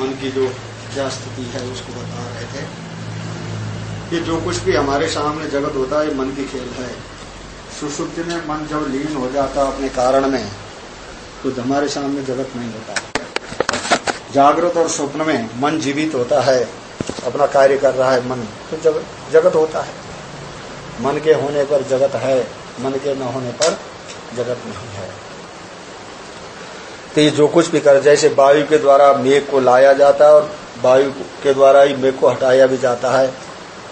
मन की जो क्या स्थिति है उसको बता रहे थे। कि जो कुछ भी हमारे सामने जगत होता है मन की खेल है। सुसुप्ति में मन जब लीन हो जाता अपने कारण में तो हमारे सामने जगत नहीं होता। जागृत और स्वप्न में मन जीवित होता है, अपना कार्य कर रहा है मन तो जगत जगत होता है। मन के होने पर जगत है, मन के न होने पर जगत नहीं है। तो ये जो कुछ भी कर, जैसे वायु के द्वारा मेघ को लाया जाता है और वायु के द्वारा ही मेघ को हटाया भी जाता है।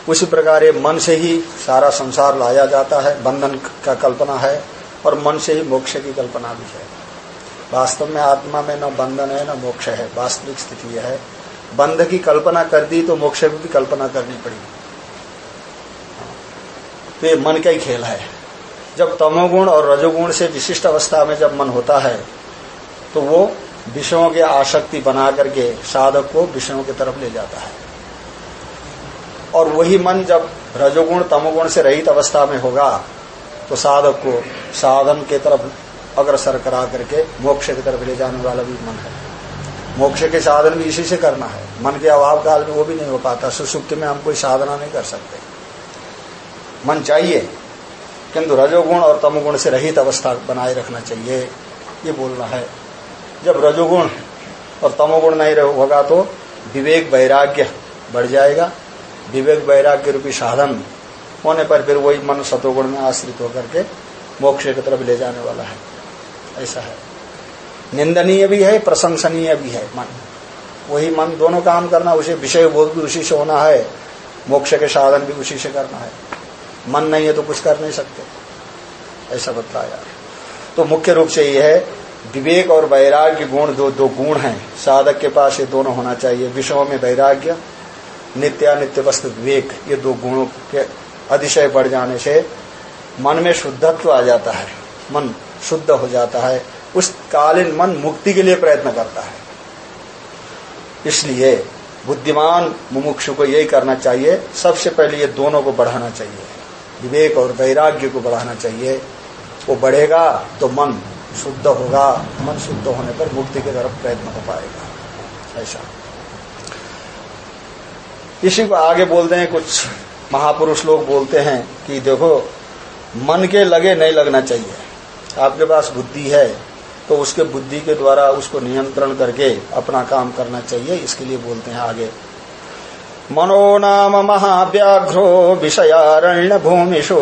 उसी प्रकार ये मन से ही सारा संसार लाया जाता है, बंधन का कल्पना है और मन से ही मोक्ष की कल्पना भी है। वास्तव में आत्मा में न बंधन है, न मोक्ष है, वास्तविक स्थिति यह है। बंध की कल्पना कर दी तो मोक्ष की भी कल्पना करनी पड़ी। तो ये मन का ही खेल है। जब तमोगुण और रजोगुण से विशिष्ट अवस्था में जब मन होता है तो वो विषयों की आसक्ति बना करके साधक को विषयों की तरफ़ ले जाता है। और वही मन जब रजोगुण, तमोगुण से रहित अवस्था में होगा तो साधक को साधन के तरफ़ अग्रसर करा करके मोक्ष की तरफ़ ले जाने वाला भी मन है। मोक्ष के साधन भी इसी से करना है। मन के अभाव काल में वो भी नहीं हो पाता। सुसुप्ति में हम कोई साधना नहीं कर सकते। मन चाहिए, किंतु रजोगुण और तमोगुण से रहित अवस्था बनाए रखना चाहिए। ये बोलना है। जब रजोगुण और तमोगुण नहीं होगा तो विवेक वैराग्य बढ़ जाएगा। विवेक वैराग्य रूपी साधन होने पर फिर वही मन सतोगुण में आश्रित होकर के मोक्ष की तरफ़ ले जाने वाला है। ऐसा है। निंदनीय भी है, प्रशंसनीय भी है मन। वही मन दोनों काम करना, उसे विषय बोध भी उसी से होना है। मोक्ष के साधन भी उसी से करना है। मन नहीं है तो कुछ कर नहीं सकते। ऐसा बताया। तो मुख्य रूप से यह है विवेक और वैराग्य गुण दो दो गुण हैं। साधक के पास ये दोनों होना चाहिए। विषयों में वैराग्य, नित्यानित्य वस्तु विवेक, ये दो गुणों के अतिशय बढ़ जाने से मन में शुद्धत्व आ जाता है। मन शुद्ध हो जाता है। उस कालीन मन मुक्ति के लिए प्रयत्न करता है। इसलिए बुद्धिमान मुमुक्षु को यही करना चाहिए। सबसे पहले ये दोनों को बढ़ाना चाहिए। विवेक और वैराग्य को बढ़ाना चाहिए। वो बढ़ेगा तो मन शुद्ध होगा, मन शुद्ध होने पर मुक्ति की तरफ़ प्रयत्न हो पाएगा। ऐसा। इसी को आगे बोलते हैं, कुछ महापुरुष लोग बोलते हैं कि देखो, मन के लगे नहीं लगना चाहिए। आपके पास बुद्धि है तो उसके बुद्धि के द्वारा उसको नियंत्रण करके अपना काम करना चाहिए, इसके लिए बोलते हैं आगे। मनो नाम महाव्याघ्रो विषयारण्य भूमिषु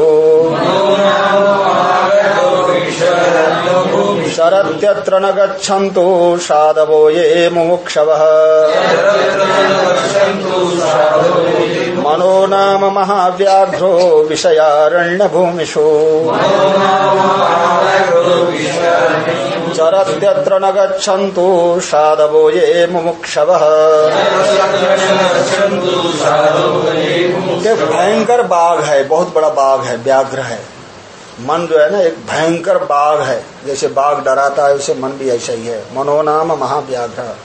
शरत्यत्र न गच्छन्तु साधवो ये मुमुक्षवः। मनो नाम महाव्याघ्रो विषयारण्य भूमिषु चरत्यत्र न गच्छन्तु साधवो ये मुमुक्षवः। भयंकर बाघ है, बहुत बड़ा बाघ है, व्याघ्र है। मन जो है ना, एक भयंकर बाघ है। जैसे बाघ डराता है, उसे मन भी ऐसा ही है। मनोनाम महाव्याघ्र।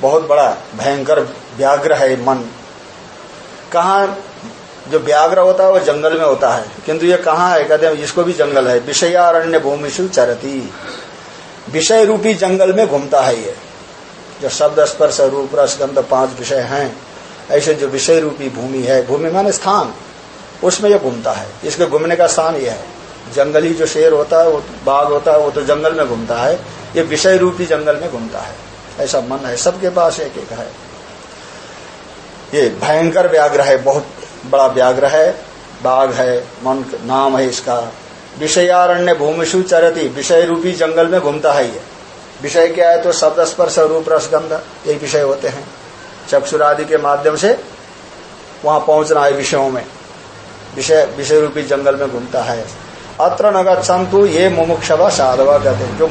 बहुत बड़ा भयंकर व्याघ्र है मन। कहा जो व्याघ्र होता है, वो जंगल में होता है। किंतु ये कहाँ है, कहते हैं, इसको भी जंगल है। विषयारण्य भूमिशु चरती। विषय रूपी जंगल में घूमता है ये। जो शब्द, स्पर्श, रूप रसगंध पाँच विषय हैं, ऐसे जो विषय रूपी भूमि है। भूमि माने स्थान। उसमें ये घूमता है। इसके घूमने का स्थान यह है। जंगली जो शेर होता है, वो बाघ होता है, वो तो जंगल में घूमता है। ये विषय रूपी जंगल में घूमता है। ऐसा मन है, सबके पास एक एक है। ये भयंकर व्याघ्र है, बहुत बड़ा व्याघ्र है। बाघ है, मन, नाम है इसका। विषयारण्य भूमिशु चरती, विषय रूपी जंगल में घूमता है ये। विषय क्या है तो शब्द स्पर्श, रूप रसगंध यही विषय होते हैं। चक्षुरादि के माध्यम से वहाँ पहुँचना है विषयों में। विषय विषय रूपी जंगल में घूमता है। अत्र नगर संतु ये मुमुक्षवा साधवा कहते जो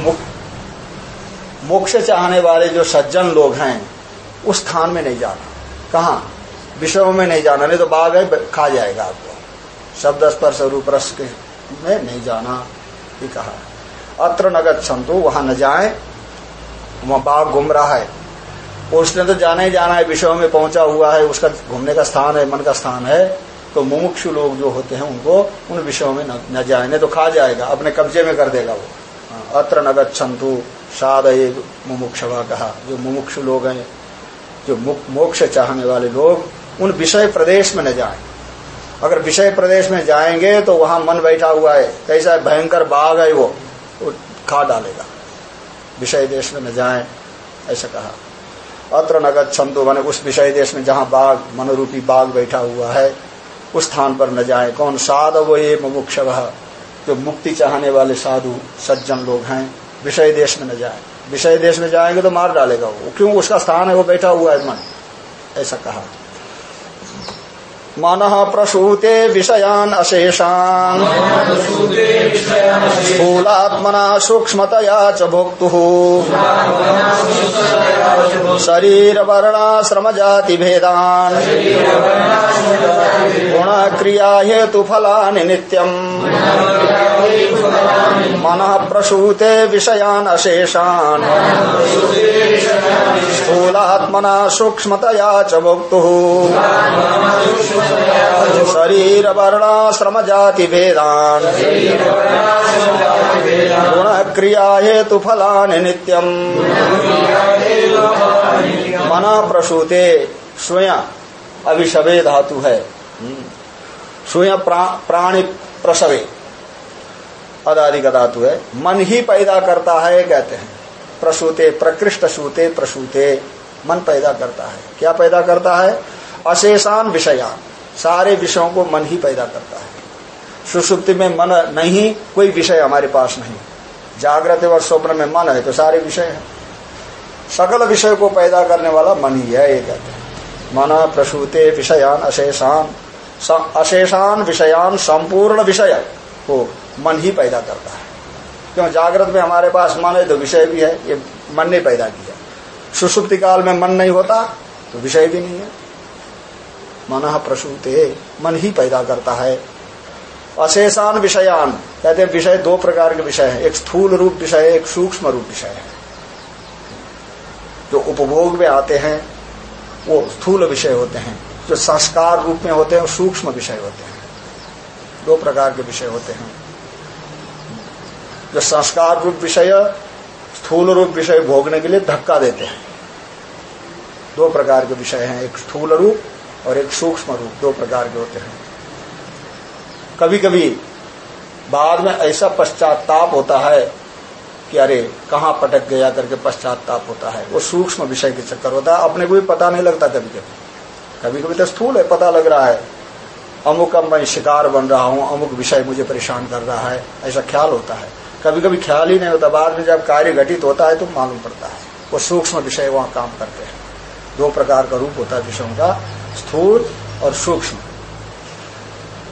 मोक्ष चाहने वाले जो सज्जन लोग हैं, उस स्थान में नहीं जाना। कहा? विषयों में नहीं जाना, नहीं तो बाघ है, खा जाएगा आपको। शब्द स्पर्श रूप रस में नहीं जाना, ये कहा। अत्र नगत संतु वहाँ न जाए, वहाँ बाघ घूम रहा है। उसने तो जाना ही जाना है विषयों में पहुँचा हुआ है, उसका घूमने का स्थान है, मन का स्थान है। तो मुमुक्षु लोग जो होते हैं उनको उन विषयों में न जाए नहीं तो खा जाएगा अपने कब्जे में कर देगा वो। हाँ, अत्र नगत छंतु साध मुमुक्षवा कहा जो मुमुक्षु लोग हैं जो मोक्ष चाहने वाले लोग उन विषय प्रदेश में न जाए। अगर विषय प्रदेश में जाएँगे तो वहाँ मन बैठा हुआ है कैसा भयंकर बाघ है वो, वो खा डालेगा। विषय देश में न जाए ऐसा कहा। अत्र नगद छंदो मैंने उस विषय देश में जहाँ बाघ मनोरूपी बाघ बैठा हुआ है उस स्थान पर न जाए। कौन साधव ये मुमुक्ष जो मुक्ति चाहने वाले साधु, सज्जन लोग हैं, विषय देश में न जाए। विषय देश में जाएँगे तो मार डालेगा वो। क्यों? उसका स्थान है, वो बैठा हुआ है मन। ऐसा कहा। मन प्रसूते विषयान अशेषान स्थूलात्मना सूक्ष्मतया च भोक्तु। शरीर वर्णाश्रम जाति भेदान गुण क्रिया हेतु फला नित्यम। मन प्रसूते विषयान अशेषान। स्थूलात्मना सूक्ष्मतया च भोक्तु शरीर वर्णाश्रम जाति भेदान गुण क्रिया हेतु फलान नित्यम। मना प्रसूते स्वयं अभिषवे धातु है। स्वयं प्राणी प्रसवे। अदादि का धातु है। मन ही पैदा करता है, कहते हैं। प्रसूते, प्रकृष्ट सूते, प्रसूते। मन पैदा करता है। क्या पैदा करता है? अशेषान विषयान सारे विषयों को मन ही पैदा करता है। सुसुप्ति में मन नहीं, कोई विषय हमारे पास नहीं। जागृत और स्वप्न में मन है तो सारे विषय है। सकल विषय को पैदा करने वाला मन ही है, ये कहते हैं। मन प्रसूते, विषयान, अशेषान। अशेषान, विषयान, संपूर्ण विषय को मन ही पैदा करता है। क्यों? जागृत में हमारे पास मन है तो विषय भी है। ये मन ने पैदा किया। सुसुप्ति काल में मन नहीं होता तो विषय भी नहीं है। मन प्रसूते, मन ही पैदा करता है। अशेषान विषयान, कहते विषय दो प्रकार के विषय है। एक स्थूल रूप विषय एक सूक्ष्म रूप विषय है। जो उपभोग में आते हैं, वो स्थूल विषय होते हैं। जो संस्कार रूप में होते हैं सूक्ष्म विषय होते हैं। दो प्रकार के विषय होते हैं। जो संस्कार रूप विषय, स्थूल रूप विषय भोगने के लिए धक्का देते हैं। दो प्रकार के विषय हैं, एक स्थूल रूप और एक सूक्ष्म रूप, दो प्रकार के होते हैं। कभी कभी बाद में ऐसा पश्चाताप होता है कि अरे, कहाँ पटक गया करके पश्चाताप होता है। वो सूक्ष्म विषय के चक्कर होता है, अपने को भी पता नहीं लगता कभी कभी कभी कभी तो स्थूल है, पता लग रहा है। अमुक अब मैं शिकार बन रहा हूँ, अमुक विषय मुझे परेशान कर रहा है, ऐसा ख्याल होता है। कभी कभी ख्याल ही नहीं होता। बाद में जब कार्य घटित होता है तो मालूम पड़ता है। वो सूक्ष्म विषय वहाँ काम करते हैं। दो प्रकार का रूप होता है विषयों का, स्थूल और सूक्ष्म।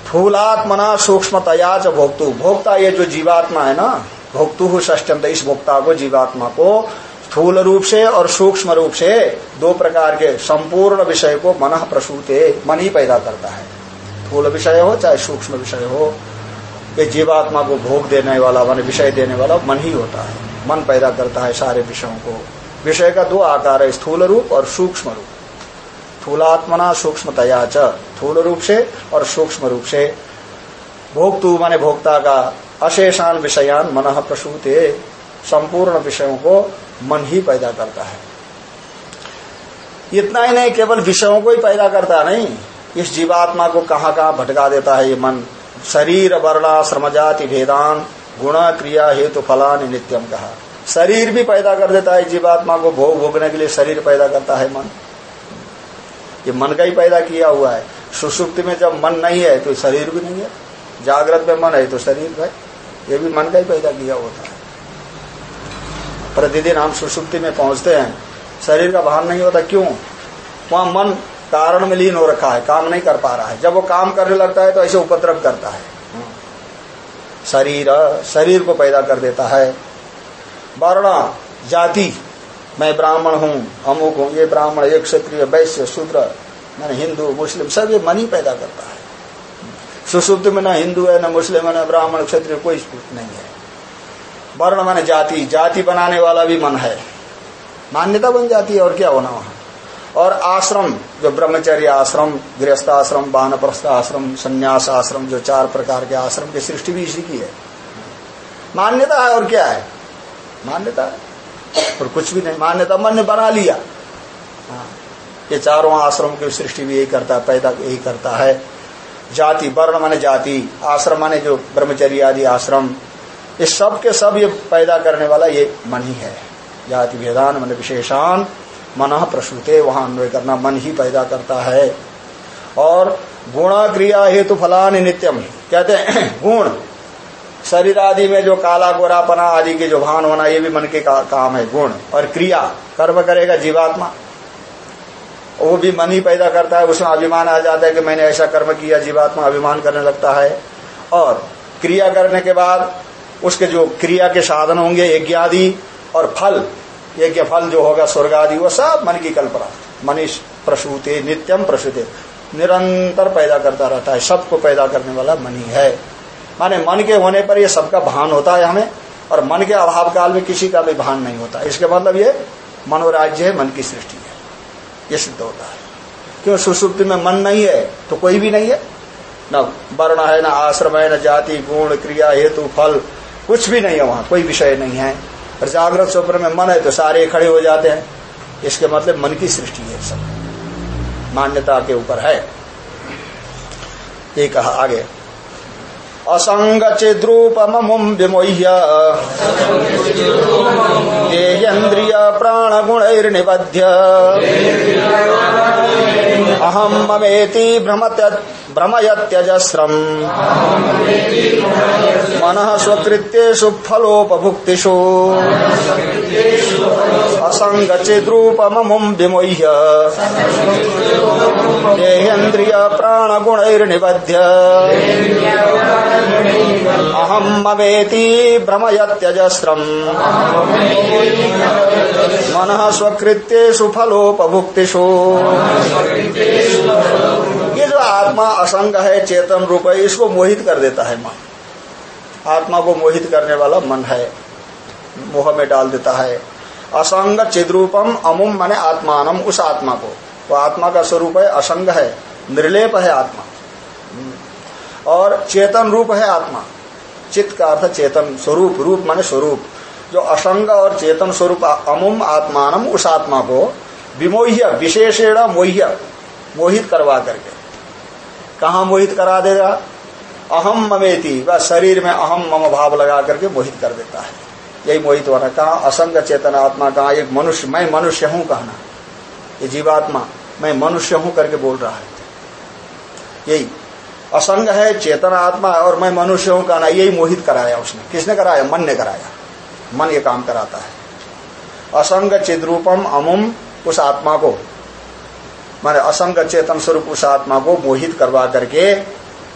स्थूलात्मना सूक्ष्म तयाच भोक्तु। भोक्ता ये जो जीवात्मा है ना, भोक्तु षष्टम इस भोक्ता को, जीवात्मा को स्थूल रूप से और सूक्ष्म रूप से दो प्रकार के संपूर्ण विषय को मन प्रसूते, मन ही पैदा करता है। स्थूल विषय हो चाहे सूक्ष्म विषय हो ये जीवात्मा को भोग देने वाला मान विषय देने वाला मन ही होता है। मन पैदा करता है सारे विषयों को। विषय का दो आकार है, स्थूल रूप और सूक्ष्म रूप। स्थूलात्मना सूक्ष्मतया च, स्थूल रूप से और सूक्ष्म रूप से। भोक्तु माने भोक्ता का अशेषान विषयान मन प्रसूते। संपूर्ण विषयों को मन ही पैदा करता है। इतना ही नहीं, केवल विषयों को ही पैदा करता नहीं। इस जीवात्मा को कहाँ भटका देता है ये मन? शरीर वर्णा श्रम जाति भेदान, गुण क्रिया हेतु फलान नित्यम कहा। शरीर भी पैदा कर देता है जीवात्मा को, भोग भोगने के लिए शरीर पैदा करता है मन। ये मन का ही पैदा किया हुआ है। सुसुप्ति में जब मन नहीं है तो शरीर भी नहीं है। जागृत में मन है तो शरीर है। ये भी मन का ही पैदा किया होता है प्रतिदिन हम सुसुप्ति में पहुँचते हैं। शरीर का भान नहीं होता, क्यों? वहाँ मन कारण में लीन हो रखा है, काम नहीं कर पा रहा है। जब वो काम करने लगता है तो ऐसे उपद्रव करता है। शरीर शरीर को पैदा कर देता है। वर्ण, जाति, मैं ब्राह्मण हूँ, अमुक हूँ, ये ब्राह्मण, एक क्षत्रिय, वैश्य, शूद्र मैंने हिंदू, मुस्लिम, सब ये मन ही पैदा करता है। सुशुद्ध में न हिंदू है, न मुस्लिम है, न ब्राह्मण, क्षत्रिय, कोई नहीं है। वर्ण माने जाति जाति बनाने वाला भी मन है। मान्यता बन जाती है, और क्या होना वहाँ? और आश्रम, जो ब्रह्मचर्य आश्रम, गृहस्थ आश्रम वानप्रस्थ आश्रम, संन्यास आश्रम, जो चार प्रकार के आश्रम की सृष्टि भी इसी की है। मान्यता है और क्या है? मान्यता? है और कुछ भी नहीं। मान्यता मन ने बना लिया। हाँ। ये चारों आश्रम की सृष्टि भी यही करता है पैदा यही करता है। जाति, वर्ण माने जाति, आश्रम माने जो ब्रह्मचर्य आदि आश्रम ये सब के सब ये पैदा करने वाला ये मन ही। है जाति वेदान मन विशेषान। मन प्रसूते वहाँ अन्वय करना मन ही पैदा करता है। और गुणा क्रिया हेतु फलान नित्यम कहते हैं गुण। शरीर आदि में जो काला गोरापना आदि के जो भान होना ये भी मन के का, काम है गुण। और क्रिया कर्म करेगा जीवात्मा। वो भी मन ही पैदा करता है उसमें अभिमान आ जाता है कि मैंने ऐसा कर्म किया जीवात्मा अभिमान करने लगता है। और क्रिया करने के बाद उसके जो क्रिया के साधन होंगे यज्ञ आदि और फल यज्ञ फल जो होगा, स्वर्ग आदि, वो सब मन की कल्पना। मनीष प्रसूते, नित्यम प्रसूते। निरंतर पैदा करता रहता है, सबको पैदा करने वाला मनी है। माने मन के होने पर ये सबका भान होता है हमें, और मन के अभाव काल में किसी का भी भान नहीं होता। इसके मतलब ये मनोराज्य है, मन की सृष्टि है। ये सिद्ध होता है। क्यों? सुसुप्ति में मन नहीं है तो कोई भी नहीं है। न वर्ण है, न आश्रम है, न जाति, गुण, क्रिया, हेतु, फल, कुछ भी नहीं है वहाँ, कोई विषय नहीं है। और जागृत स्वप्न में मन है तो सारे खड़े हो जाते हैं। इसके मतलब मन की सृष्टि है सब। मान्यता के ऊपर है। ये कहा आगे। असंग चिद्रूपमुम विमोह्य। देयन्द्रिय प्राणगुणैर्निबध्य अहम ममेति भ्रमयत्यजस्रम्। मन स्वकृत्येषु फलोपभुक्तिषु। असङ्गचिद्रूपममुम् विमोह्य। देहेन्द्रिय अहम ममेति भ्रमयत्यजस्रम्। मन स्वकृत्येषु फलोपभुक्तिषु। ये जो आत्मा असंग है, चेतन रूप है, इसको मोहित कर देता है मन। आत्मा को मोहित करने वाला मन है, मोह में डाल देता है। असंग चिद्रूपम अमुम माने आत्मानम, उस आत्मा को। वो आत्मा का स्वरूप है, असंग है, निर्लेप है आत्मा। और चेतन रूप है आत्मा। चित्त का अर्थ चेतन स्वरूप, रूप माने स्वरूप। जो असंग और चेतन स्वरूप, अमुम आत्मानम, उस आत्मा को विमोह्य, विशेषेण मोह्य, मोहित करवा करके। कहा मोहित करा देगा? अहम ममेती वह शरीर में अहम मम भाव लगा करके मोहित कर देता है। यही मोहित होना कहा असंग चेतन आत्मा कहा एक मनुष्य, मैं मनुष्य हूँ कहना। ये जीवात्मा, मैं मनुष्य हूँ करके बोल रहा है। यही। असंग है, चेतन आत्मा और मैं मनुष्य हूँ कहना, यही मोहित कराया उसने। किसने कराया? मन ने कराया। मन ये काम कराता है। असंग चिद्रूपम अमुम उस आत्मा को, माने असंग चेतन स्वरूप उस आत्मा को मोहित करवा करके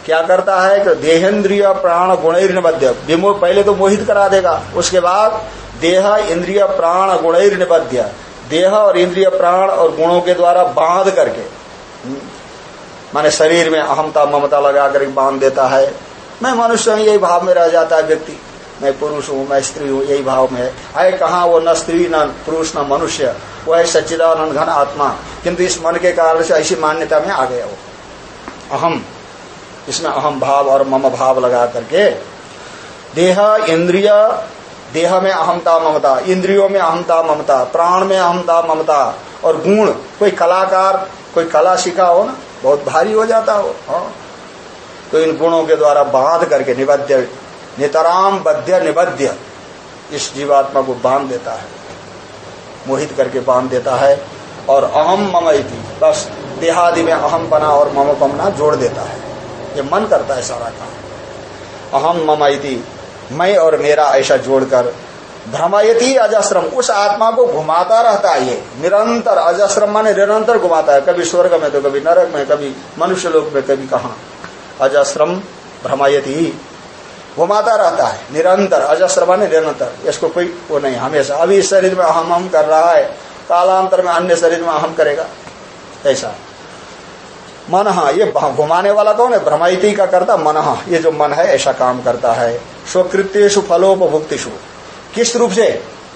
क्या करता है कि देहेन्द्रिय प्राण गुणैर निबद्ध पहले तो मोहित करा देगा, उसके बाद देह, इंद्रिय प्राण गुणैर निबद्ध देह और इंद्रिय प्राण और गुणों के द्वारा बाँध करके, माने शरीर में अहमता, ममता लगा कर बाँध देता है। मैं मनुष्य हूँ, यही भाव में रह जाता है व्यक्ति। मैं पुरुष हूँ, मैं स्त्री हूँ, यही भाव में है। कहा वो न स्त्री, न पुरुष, न मनुष्य। वो है सच्चिदानंद घन आत्मा। किंतु इस मन के कारण से ऐसी मान्यता में आ गया वो। अहम। इसमें अहम भाव और मम भाव लगा करके, देह, इंद्रिय, देह में अहमता, ममता, इंद्रियों में अहमता, ममता, प्राण में अहमता, ममता, और गुण, कोई कलाकार, कोई कला सीखा हो ना, बहुत भारी हो जाता हो हाँ। तो इन गुणों के द्वारा बाँध करके निबद्ध, नितराम बद्य निबद्य इस जीवात्मा को बाँध देता है। मोहित करके बाँध देता है, और अहम मम बस देहादि में अहम पना और मम पमना जोड़ देता है। ये मन करता है सारा काम। अहम मम मैं और मेरा ऐसा जोड़कर भ्रमयती अजस्रम, उस आत्मा को घुमाता रहता है ये। निरंतर अजस्रम माने निरंतर घुमाता है। कभी स्वर्ग में तो कभी नरक में, कभी मनुष्य लोक में, कभी कहा। अजस्रम भ्रमयती घुमाता रहता है। निरंतर, अजस्र माने निरंतर। इसको कोई वो नहीं, हमेशा। अभी इस शरीर में अहम हम कर रहा है। कालांतर में अन्य शरीर में अहम करेगा। ऐसा। मन, ये घुमाने वाला कौन है? भ्रमयती का करता मन। ये जो मन है, ऐसा काम करता है। स्वकृत्यु फलोपभुक्तिशु किस रूप से?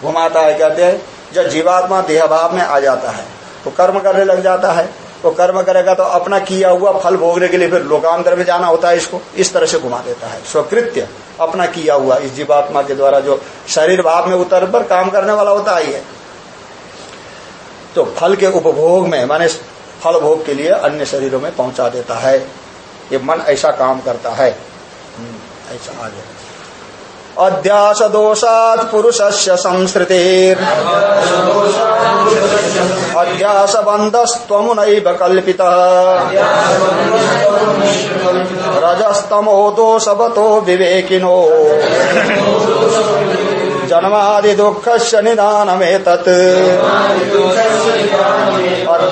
घुमाता है, कहते हैं, जब जीवात्मा देह भाव में आ जाता है तो कर्म करने लग जाता है। तो कर्म करेगा तो अपना किया हुआ फल भोगने के लिए फिर लोकांतर में जाना होता है इसको। इस तरह से घुमा देता है। स्वकृत्य, अपना किया हुआ, इस जीवात्मा के द्वारा जो शरीर भाव में उतर पर काम करने वाला होता है तो फल के उपभोग में, माने फल भोग के लिए अन्य शरीरों में पहुँचा देता है। ये मन ऐसा काम करता है। हम्म, ऐसा आगे अध्यास दोषात पुरुष से संस्कृतिर। अध्यास बंधस्तमुन कल्पित। रजस्तमो दोषवतो विवेकिनो। जन्मादि दुख से निदानमेतत्।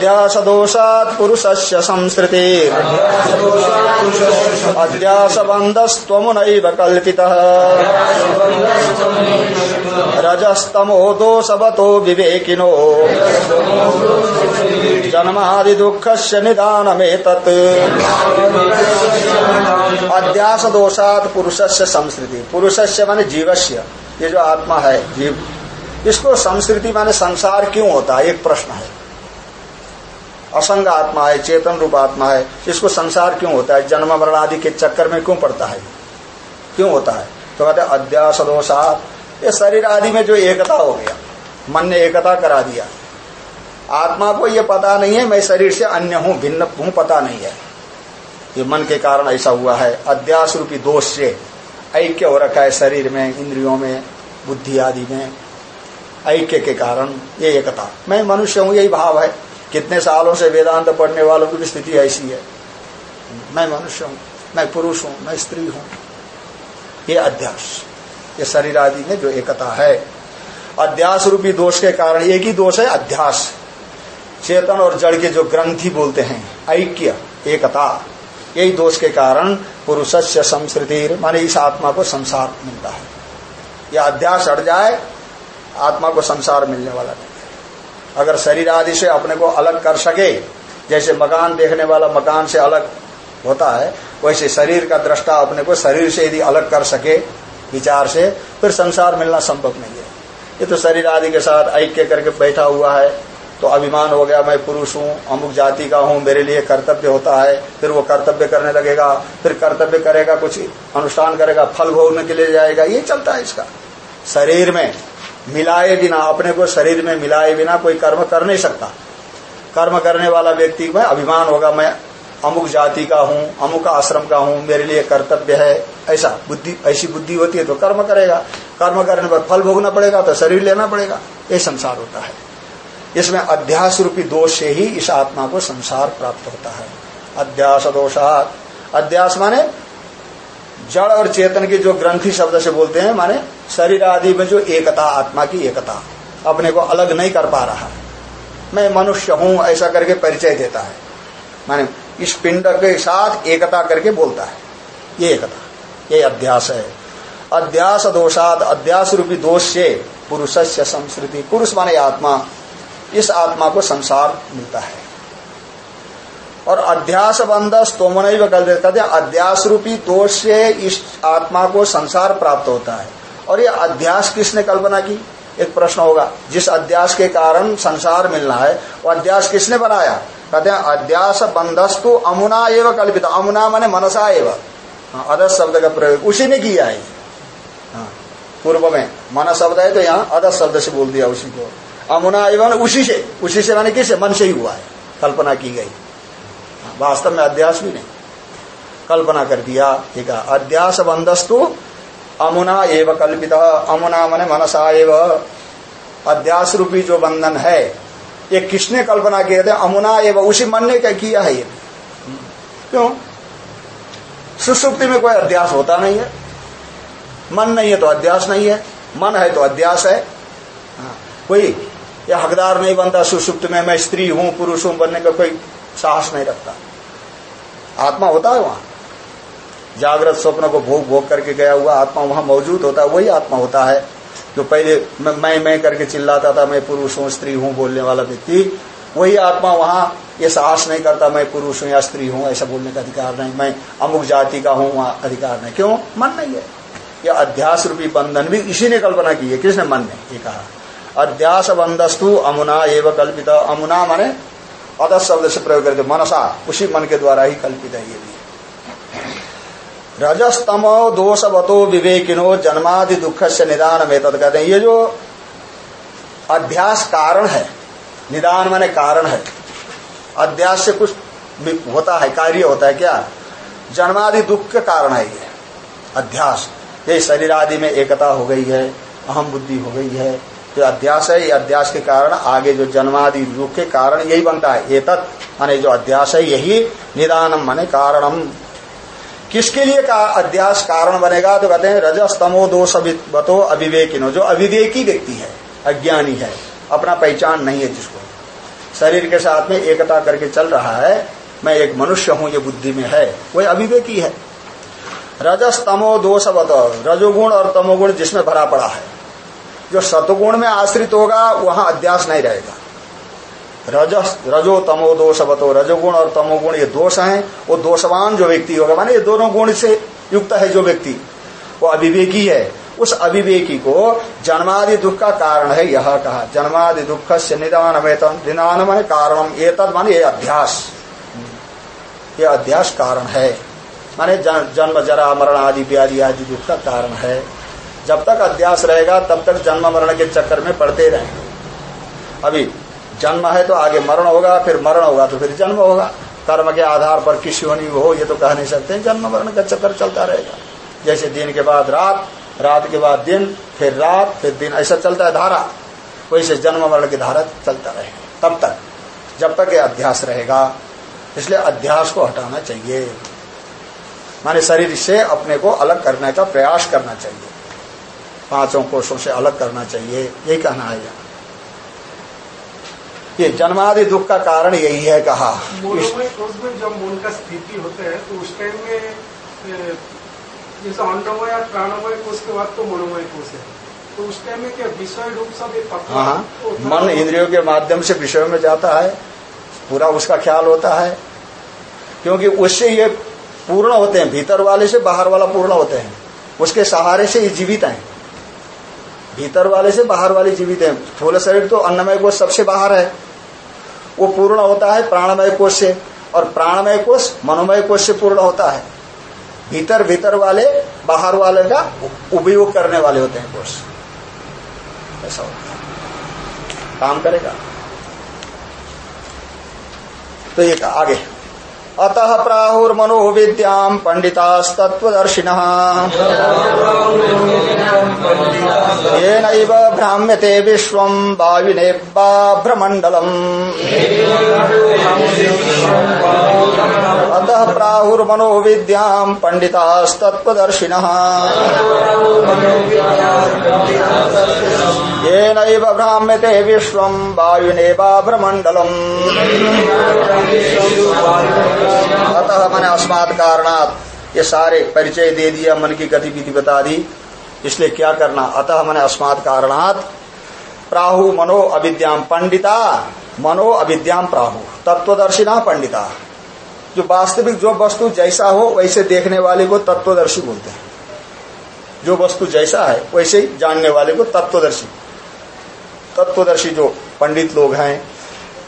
अध्यासदोषात् पुरुष से संसृति अध्यासबन्धस्त्वमुनैव कल्पितः। रजस्तमो दोषवतो विवेकिनो। जन्मादि दुख से निदानमेतत्। अध्यास दोषात पुरुष से संस्कृति। पुरुष से मान जीवस्य। ये जो आत्मा है, जीव। इसको संस्कृति माने संसार क्यों होता है? एक प्रश्न है। असंग आत्मा है, चेतन रूप आत्मा है, इसको संसार क्यों होता है? जन्म मरण आदि के चक्कर में क्यों पड़ता है? क्यों होता है? तो कहते हैं, अध्यास दोषात। ये शरीर आदि में जो एकता हो गया, मन ने एकता करा दिया। आत्मा को ये पता नहीं है, मैं शरीर से अन्य हूँ, भिन्न हूँ, पता नहीं है। ये मन के कारण ऐसा हुआ है। अध्यास रूपी दोष से ऐक्य हो रखा है शरीर में, इंद्रियों में, बुद्धि आदि में। ऐक्य के कारण ये एकता। मैं मनुष्य हूँ, यही भाव है। कितने सालों से वेदांत पढ़ने वालों की भी स्थिति ऐसी है। मैं मनुष्य हूँ, मैं पुरुष हूँ, मैं स्त्री हूँ। ये अध्यास, ये शरीर आदि में जो एकता है। अध्यास रूपी दोष के कारण एक ही दोष है, अध्यास। चेतन और जड़ के जो ग्रंथि बोलते हैं, ऐक्य, एकता, यही दोष के कारण पुरुष से संस्कृति माने इस आत्मा को संसार मिलता है। यह अध्यास हट जाए, आत्मा को संसार मिलने वाला नहीं। अगर शरीर आदि से अपने को अलग कर सके, जैसे मकान देखने वाला मकान से अलग होता है, वैसे शरीर का दृष्टा अपने को शरीर से यदि अलग कर सके विचार से, फिर संसार मिलना संभव नहीं है। ये तो शरीर आदि के साथ ऐक्य करके बैठा हुआ है तो अभिमान हो गया, मैं पुरुष हूँ, अमुक जाति का हूँ, मेरे लिए कर्तव्य होता है, फिर वो कर्तव्य करने लगेगा, फिर कर्तव्य करेगा, कुछ अनुष्ठान करेगा, फल भोगने के लिए जाएगा, ये चलता है इसका। शरीर में मिलाए बिना, अपने को शरीर में मिलाए बिना कोई कर्म कर नहीं सकता। कर्म करने वाला व्यक्ति में अभिमान होगा, मैं अमुक जाति का हूँ, अमुक आश्रम का हूँ, मेरे लिए कर्तव्य है, ऐसा बुद्धि, ऐसी बुद्धि होती है तो कर्म करेगा। कर्म करने पर फल भोगना पड़ेगा तो शरीर लेना पड़ेगा। ये संसार होता है। इसमें अध्यास रूपी दोष से ही इस आत्मा को संसार प्राप्त होता है। अध्यास दोषात। अध्यास माने जड़ और चेतन की जो ग्रंथि शब्द से बोलते हैं, माने शरीर आदि में जो एकता, आत्मा की एकता, अपने को अलग नहीं कर पा रहा। मैं मनुष्य हूँ, ऐसा करके परिचय देता है। माने इस पिंड के साथ एकता करके बोलता है। ये एकता, ये अध्यास है। अध्यास दोषात अध्यास रूपी दोष से पुरुष से संस्कृति, पुरुष माने आत्मा। इस आत्मा को संसार मिलता है। और अध्यास बंध स्तोमन कहते अध्यास रूपी दोष से इस आत्मा को संसार प्राप्त होता है। और ये अध्यास किसने कल्पना की? एक प्रश्न होगा जिस अध्यास के कारण संसार मिलना है वो अध्यास किसने बनाया? कहते हैं अध्यास बंधस्तु अमुना एवं कल्पित अमुना माने मनसा एवं। हाँ, अदस शब्द का प्रयोग उसी ने किया है। हाँ, पूर्व में मन शब्द है तो यहाँ अदस शब्द से बोल दिया उसी को। अमुना एवं उसी से उसी से माने किसे? मन से ही हुआ है कल्पना की गई। वास्तव में अध्यास भी नहीं। कल्पना कर दिया ठीक है। अध्यास बंधस्तु अमुना एव कल्पित अमुना मन मनसा एव। अध्यास रूपी जो बंधन है ये किसने कल्पना किए थे? अमुना एवं उसी मन ने क्या किया है ये? क्यों? सुसुप्ति में कोई अध्यास होता नहीं है। मन नहीं है तो अध्यास नहीं है मन है तो अध्यास है। हाँ, कोई यह हकदार नहीं बनता सुसुप्त में मैं स्त्री हूँ पुरुष हूँ बनने का कोई साहस नहीं रखता। आत्मा होता है वहाँ। जागृत स्वप्न को भोग भोग करके गया हुआ आत्मा वहाँ मौजूद होता है, वही आत्मा होता है, जो पहले मैं मैं करके चिल्लाता था, मैं पुरुष हूँ, स्त्री हूँ, बोलने वाला व्यक्ति, वही आत्मा वहाँ, ये साहस नहीं करता, मैं पुरुष हूँ या स्त्री हूँ, ऐसा बोलने का अधिकार नहीं, मैं अमुक जाति का हूँ, वहाँ अधिकार नहीं। क्यों? मन नहीं है। यह अध्यास रूपी बंधन भी इसी ने कल्पना की है, किसने मन ने ये कहा? अध्यास बंधस्तु अमुना एवं कल्पित, अमुना माने अदस शब्द से प्रयोग करते मनसा उसी मन के द्वारा ही कल्पित है ये भी। रजस्तम दोषवतो विवेकिनो जन्मादि दुख से निदान में तद कहते ये जो अध्यास कारण है, निदान माने कारण है अध्यास से कुछ होता है, कार्य होता है क्या? जन्मादि दुख के कारण है ये अध्यास ये शरीर आदि में एकता हो गई है, अहम बुद्धि हो गई है जो अध्यास है, ये अध्यास के कारण आगे जो जन्मादि दुख के कारण यही बनता है। ये तत् माने जो अध्यास है, यही निदानम माने कारणम। किसके लिए का अध्यास कारण बनेगा? तो कहते हैं, रजस्तमो दोष बतो अविवेकिनो। जो अविवेकी व्यक्ति है, अज्ञानी है, अपना पहचान नहीं है जिसको। शरीर के साथ में एकता करके चल रहा है, मैं एक मनुष्य हूँ, ये बुद्धि में है वही अविवेकी है। रजस तमो दोष बतो। रजोगुण और तमोगुण जिसमें भरा पड़ा है। जो सतगुण में आश्रित होगा, वहाँ अध्यास नहीं रहेगा। रजस, रजो, तमो दोष बतो रजोगुण और तमोगुण ये दोष हैं। वो दोषवान जो व्यक्ति होगा, माने ये दोनों गुण से युक्त है जो व्यक्ति। वो अविवेकी है। उस अविवेकी को जन्मादि दुख का कारण है यह कहा। जन्मादि दुख से निदान निदान मन कारण ये तद मान ये अध्यास। ये अध्यास कारण है। माने जन्म, जरा, मरण आदि, व्याधि आदि दुख का कारण है। जब तक अध्यास रहेगा, तब तक जन्म मरण के चक्कर में पड़ते रहेंगे अभी, जन्म है तो आगे मरण होगा, फिर मरण होगा तो फिर जन्म होगा। कर्म के आधार पर किसी होनी हो, ये तो कह नहीं सकते। जन्म मरण का चक्कर चलता रहेगा। जैसे दिन के बाद रात रात के बाद दिन, फिर रात, फिर दिन, ऐसा चलता है धारा। वैसे जन्म मरण की धारा चलता रहेगा। तब तक, जब तक ये अध्यास रहेगा, इसलिए अध्यास को हटाना चाहिए। माने शरीर से अपने को अलग करने का प्रयास करना चाहिए। पाँचों कोषों से अलग करना चाहिए यही कहना है यहाँ। ये जन्मादि दुख का कारण यही है कहा। उसमें जब मन का स्थिति होते है तो उस टाइम में जैसे अन्नमय या प्राणमय कोष के बाद तो मनोमय कोष है। तो उस टाइम में क्या विषय रूप सब हाँ, हाँ। मन इंद्रियों के माध्यम से विषयों में जाता है पूरा उसका ख्याल होता है। क्योंकि उससे ये पूर्ण होते हैं भीतर वाले से बाहर वाला पूर्ण होते हैं। उसके सहारे से ये जीवित हैं। भीतर वाले से बाहर वाले जीवित हैं। थोड़ा शरीर तो अन्नमय कोष सबसे बाहर है। वो पूर्ण होता है प्राणमय कोष से, और प्राणमय कोष मनोमय कोष से पूर्ण होता है। भीतर भीतर वाले, बाहर वाले का उपयोग करने वाले होते हैं कोष। ऐसा होता है। काम करेगा। तो ये आगे। अतः प्राहुर्मनो विद्याम पंडितास्तत्वदर्शिन येन भ्राम्यते विश्व वायुनेब्बाभ्रमण्डलम् अतः प्राहुर्मनो विद्याम् पण्डितास्तत्त्वदर्शिनः। येन भ्राम्यते विश्वम् वायुनेवाभ्रमण्डलम् अतः मैंने अस्मात् कारणात ये सारे परिचय दे दिया, मन की गतिविधि बता दी, इसलिए क्या करना? अतः मैंने अस्मात् कारणात प्राहु मनो अविद्याम पंडिता, मनो अविद्याम प्राहु। तत्वदर्शिना पंडिता। जो वास्तविक जो वस्तु जैसा हो, वैसे देखने वाले को तत्वदर्शी बोलते हैं। जो वस्तु जैसा है, वैसे जानने वाले को तत्वदर्शी तत्वदर्शी जो पंडित लोग हैं,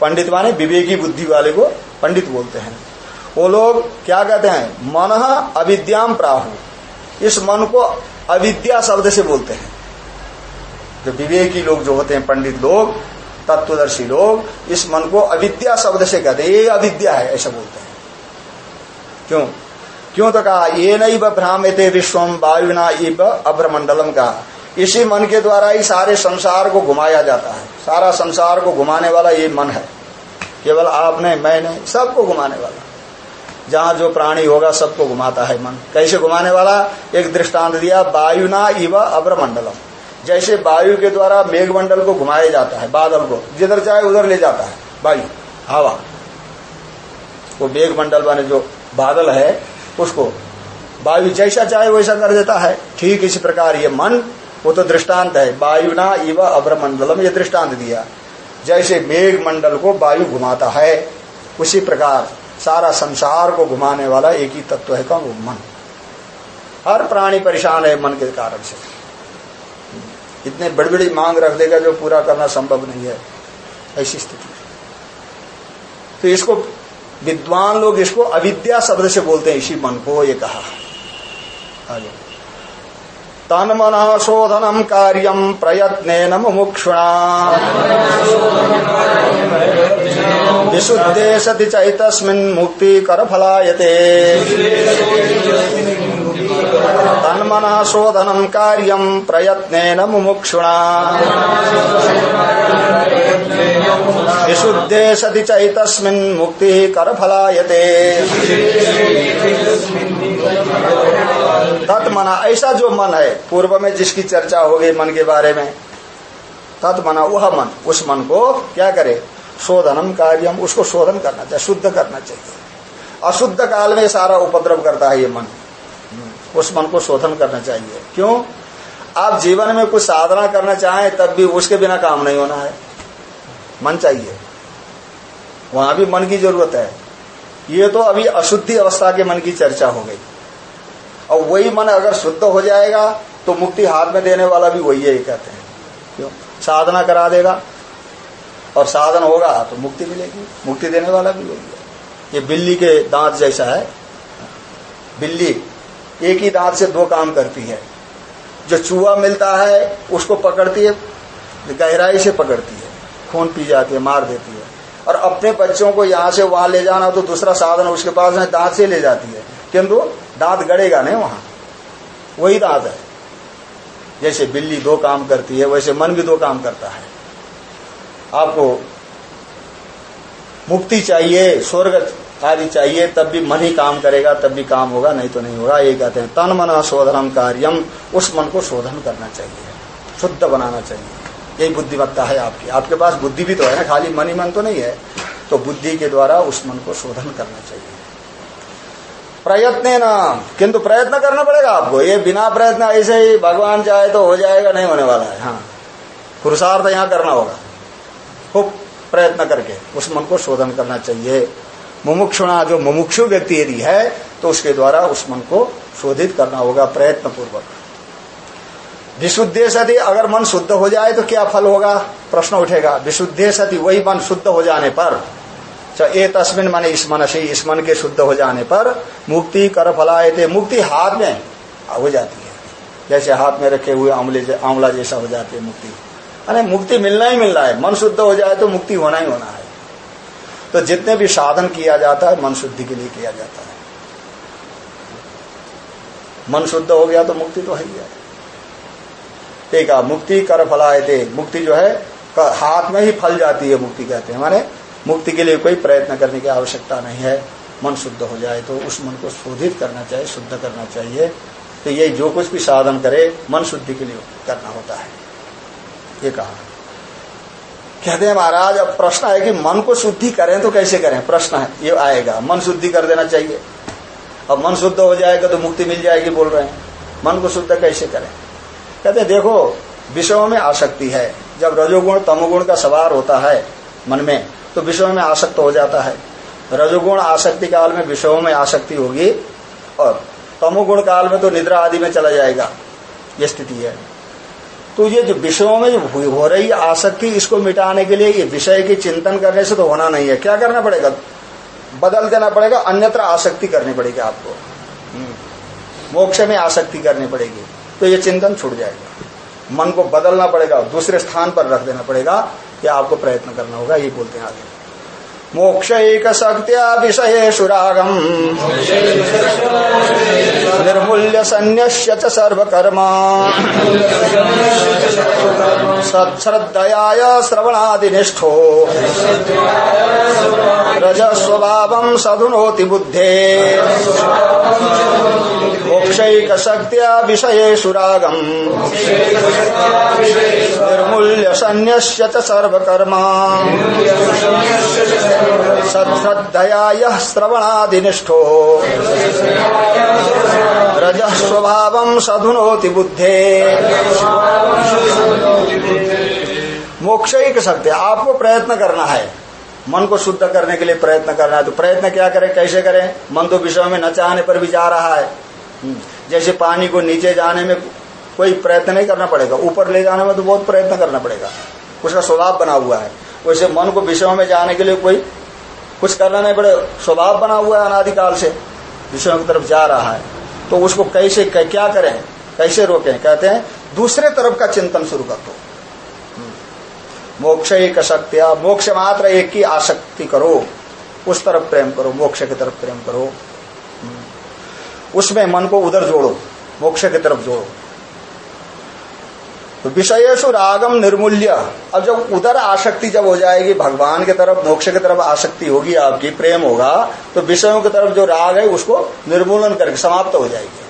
पंडित माने विवेकी बुद्धि वाले को पंडित बोलते हैं। वो लोग क्या कहते हैं? मन अविद्याम प्राहु। इस मन को अविद्या शब्द से बोलते हैं। जो विवेकी लोग जो होते हैं, पंडित लोग, तत्वदर्शी लोग, इस मन को अविद्या शब्द से कहते हैं। ये अविद्या है, ऐसा बोलते हैं। क्यों? क्यों तो कहा ये नहीं भ्रामते विश्वम वायुना इब अभ्रमंडलम का इसी मन के द्वारा ही सारे संसार को घुमाया जाता है। सारा संसार को घुमाने वाला ये मन है। केवल आपने मैंने सबको घुमाने वाला। जहाँ जो प्राणी होगा, सबको घुमाता है मन। कैसे घुमाने वाला? एक दृष्टांत दिया वायुना इव अभ्रमंडलम जैसे वायु के द्वारा मेघमंडल को घुमाया जाता है, बादल को। जिधर चाहे उधर ले जाता है, वायु, हवा। वो मेघमंडल माने जो बादल है, उसको वायु जैसा चाहे वैसा कर देता है। ठीक इसी प्रकार ये मन वो तो दृष्टांत है। वायुना इव अभ्रमंडलम ये दृष्टांत दिया। जैसे मेघ मंडल को वायु घुमाता है, उसी प्रकार सारा संसार को घुमाने वाला एक ही तत्व है कौन? मन। हर प्राणी परेशान है मन के कारण से। इतने बड़ी बड़ी मांग रख देगा जो पूरा करना संभव नहीं है। ऐसी स्थिति। तो इसको विद्वान लोग इसको अविद्या शब्द से बोलते हैं, इसी मन को ये कहा। आगे। तन मन शोधनम कार्यम प्रयत्न मुमुक्षुणा। विशुद्धे सति चैतस्मिन् मुक्ति कर फलायते तन्मनः शोधनं कार्यं प्रयत्नेन मुमुक्षुणा। विशुद्धे सति चैतस्मिन् मुक्ति फलायते तत्मना ऐसा जो मन है, पूर्व में जिसकी चर्चा हो गई मन के बारे में तत्मना वह मन, उस मन को क्या करे? शोधनम कार्यम उसको शोधन करना चाहिए, शुद्ध करना चाहिए। अशुद्ध काल में सारा उपद्रव करता है ये मन। उस मन को शोधन करना चाहिए। क्यों? आप जीवन में कुछ साधना करना चाहें, तब भी उसके बिना काम नहीं होना है। मन चाहिए। वहाँ भी मन की ज़रूरत है। ये तो अभी अशुद्धि अवस्था के मन की चर्चा हो गई। और वही मन अगर शुद्ध हो जाएगा तो मुक्ति हाथ में देने वाला भी वही है कहते हैं। क्यों? साधना करा देगा, और साधन होगा तो मुक्ति मिलेगी। मुक्ति देने वाला भी वही है। ये बिल्ली के दांत जैसा है। बिल्ली एक ही दांत से दो काम करती है। जो चूहा मिलता है, उसको पकड़ती है, गहराई से पकड़ती है। खून पी जाती है, मार देती है। और अपने बच्चों को यहाँ से वहाँ ले जाना तो दूसरा साधन उसके पास है दांत से ले जाती है। किंतु दांत गड़ेगा नहीं वहाँ। वही दांत है। जैसे बिल्ली दो काम करती है, वैसे मन भी दो काम करता है। आपको मुक्ति चाहिए स्वर्ग आदि चाहिए, तब भी मन ही काम करेगा, तब भी काम होगा, नहीं तो नहीं होगा। ये कहते हैं, तन मन शोधनम कार्यम, उस मन को शोधन करना चाहिए, शुद्ध बनाना चाहिए। यही बुद्धिमत्ता है आपकी। आपके पास बुद्धि भी तो है ना, खाली मन ही मन तो नहीं है। तो बुद्धि के द्वारा उस मन को शोधन करना चाहिए। प्रयत्न न किंतु प्रयत्न करना पड़ेगा आपको। ये बिना प्रयत्न ऐसे ही भगवान चाहे तो हो जाएगा, नहीं होने वाला है। हाँ। पुरुषार्थ यहाँ करना होगा। खूब प्रयत्न करके उस मन को शोधन करना चाहिए। मुमुक्षुणा, जो मुमुक्षु व्यक्ति यदि है तो उसके द्वारा उस मन को शोधित करना होगा प्रयत्न पूर्वक विशुद्धे अगर मन शुद्ध हो जाए तो क्या फल होगा? प्रश्न उठेगा। विशुद्धे वही मन शुद्ध हो जाने पर ए तस्मिन मन इस मन से इस मन के शुद्ध हो जाने पर मुक्ति कर फलाए मुक्ति हाथ में हो जाती है। जैसे हाथ में रखे हुए आंवला जैसा हो जाती है मुक्ति। अरे मुक्ति मिलना ही मिलना है। मन शुद्ध हो जाए तो मुक्ति होना ही होना है। तो जितने भी साधन किया जाता है, मन शुद्धि के लिए किया जाता है। मन शुद्ध हो गया तो मुक्ति तो है ही है। ठीक है, मुक्ति कर फलाए थे मुक्ति जो है हाथ में ही फल जाती है, मुक्ति कहते हैं। माने मुक्ति के लिए कोई प्रयत्न करने की आवश्यकता नहीं है। मन शुद्ध हो जाए तो उस मन को शोधित करना चाहिए, शुद्ध करना चाहिए। तो ये जो कुछ भी साधन करे, मन शुद्धि के लिए करना होता है। ये कहा। कहते हैं महाराज, अब प्रश्न है कि मन को शुद्धि करें तो कैसे करें? प्रश्न है, ये आएगा। मन शुद्धि कर देना चाहिए। अब मन शुद्ध हो जाएगा तो मुक्ति मिल जाएगी बोल रहे हैं। मन को शुद्ध कैसे करें? कहते हैं, देखो, विषयों में आसक्ति है। जब रजोगुण, तमोगुण का सवार होता है मन में तो विषयों में आसक्त हो जाता है। रजोगुण आसक्ति काल में विषयों में आसक्ति होगी और तमोगुण काल में तो निद्रा आदि में चला जाएगा। ये स्थिति है। तो ये जो विषयों में जो हो रही आसक्ति, इसको मिटाने के लिए ये विषय की चिंतन करने से तो होना नहीं है। क्या करना पड़ेगा? बदल देना पड़ेगा, अन्यत्र आसक्ति करनी पड़ेगी आपको। हम्म। मोक्ष में आसक्ति करनी पड़ेगी तो ये चिंतन छूट जाएगा। मन को बदलना पड़ेगा, दूसरे स्थान पर रख देना पड़ेगा। या आपको प्रयत्न करना होगा ये बोलते हैं आगे। मोक्ष एक शक्तिया विषय सुरागम निर्मूल्य संन्यस्य च सर्वकर्मा। सत्श्रद्धयाय श्रवणादिनिष्ठो। रजस्वभावं सधुनोति बुद्धे। मोक्षैक विषये सुरागम निर्मूल्य संन्यस्य च सर्वकर्मा। सत्श्रद्धया यः रजः स्वभावं सधुनोति बुद्धे। मोक्ष ही कर सकते आपको प्रयत्न करना है। मन को शुद्ध करने के लिए प्रयत्न करना है तो प्रयत्न क्या करें कैसे करें? मन तो विषय में न चाहने पर भी जा रहा है। हम्म, जैसे पानी को नीचे जाने में कोई प्रयत्न नहीं करना पड़ेगा ऊपर ले जाने में तो बहुत प्रयत्न करना पड़ेगा। उसका स्वभाव बना हुआ है। वैसे मन को विषयों में जाने के लिए कोई कुछ करना नहीं पड़े स्वभाव बना हुआ है अनादिकाल से। विषयों की तरफ़ जा रहा है। तो उसको कैसे क्या करें? कैसे रोकें? कहते हैं, दूसरे तरफ़ का चिंतन शुरू कर दो। मोक्ष एक शक्तिया मोक्ष मात्र एक की आसक्ति करो। उस तरफ़ प्रेम करो, मोक्ष की तरफ़ प्रेम करो। हम्म। उसमें मन को उधर जोड़ो, मोक्ष की तरफ़ जोड़ो। तो विषयसु रागम निर्मूल्य। अब जब उधर आसक्ति जब हो जाएगी, भगवान की तरफ़, मोक्ष की तरफ़ आसक्ति होगी, आपकी प्रेम होगा तो विषयों की तरफ़ जो राग है, उसको निर्मूलन करके समाप्त हो जाएगी।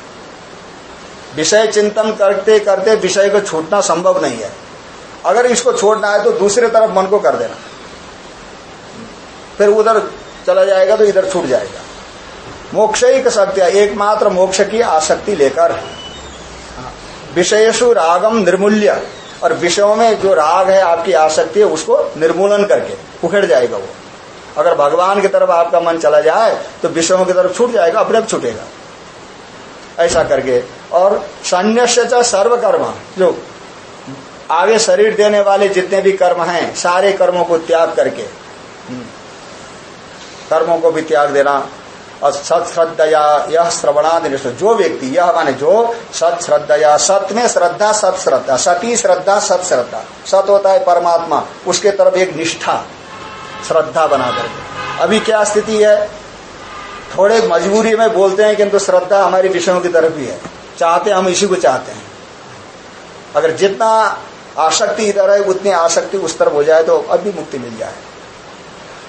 विषय चिंतन करते करते विषय को छूटना संभव नहीं है। अगर इसको छोड़ना है तो दूसरे तरफ़ मन को कर देना। फिर उधर चला जाएगा तो इधर छूट जाएगा। मोक्ष ही सकते एकमात्र मोक्ष की आसक्ति लेकर। विषयसु रागम निर्मूल्य। और विषयों में जो राग है आपकी आसक्ति है उसको निर्मूलन करके उखड़ जाएगा वो। अगर भगवान की तरफ़ आपका मन चला जाए तो विषयों की तरफ़ छूट जाएगा अपने आप छूटेगा। ऐसा करके। और संन्यास सर्वकर्म। जो आगे शरीर देने वाले जितने भी कर्म हैं सारे कर्मों को त्याग करके हम्म, कर्मों को भी त्याग देना और सत श्रद्धया यह श्रवणादिनिष्ठ। जो व्यक्ति यह माने जो सत श्रद्धया सत में श्रद्धा, सत श्रद्धा। सती श्रद्धा, सत श्रद्धा। सत होता है परमात्मा। उसके तरफ़ एक निष्ठा, श्रद्धा बना करके। अभी क्या स्थिति है? थोड़े मजबूरी में बोलते हैं किंतु श्रद्धा हमारी विषयों की तरफ़ ही है। चाहते हम इसी को चाहते हैं। अगर जितना आसक्ति इधर है, उतनी आसक्ति उस तरफ़ हो जाए तो अभी मुक्ति मिल जाए।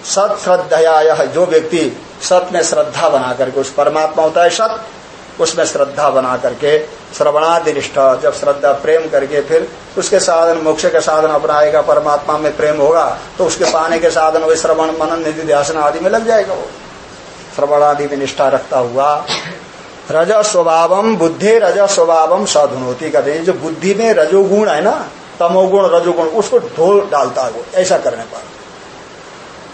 सत श्रद्धया जो व्यक्ति सत में श्रद्धा बना करके उस परमात्मा होता है सत, उसमें श्रद्धा बना करके श्रवणादि निष्ठा जब श्रद्धा प्रेम करके फिर उसके साधन, मोक्ष के साधन अपनाएगा, परमात्मा में प्रेम होगा तो उसके पाने के साधन वही श्रवण, मनन, निधि, ध्यान आदि में लग जाएगा वो। श्रवणादि में निष्ठा रखता हुआ रज स्वभावम, बुद्धि रज स्वभावम सधुनोती कहते जो बुद्धि में रजोगुण है ना, तमोगुण, रजोगुण, उसको ढोल डालता है वो, ऐसा करने पर।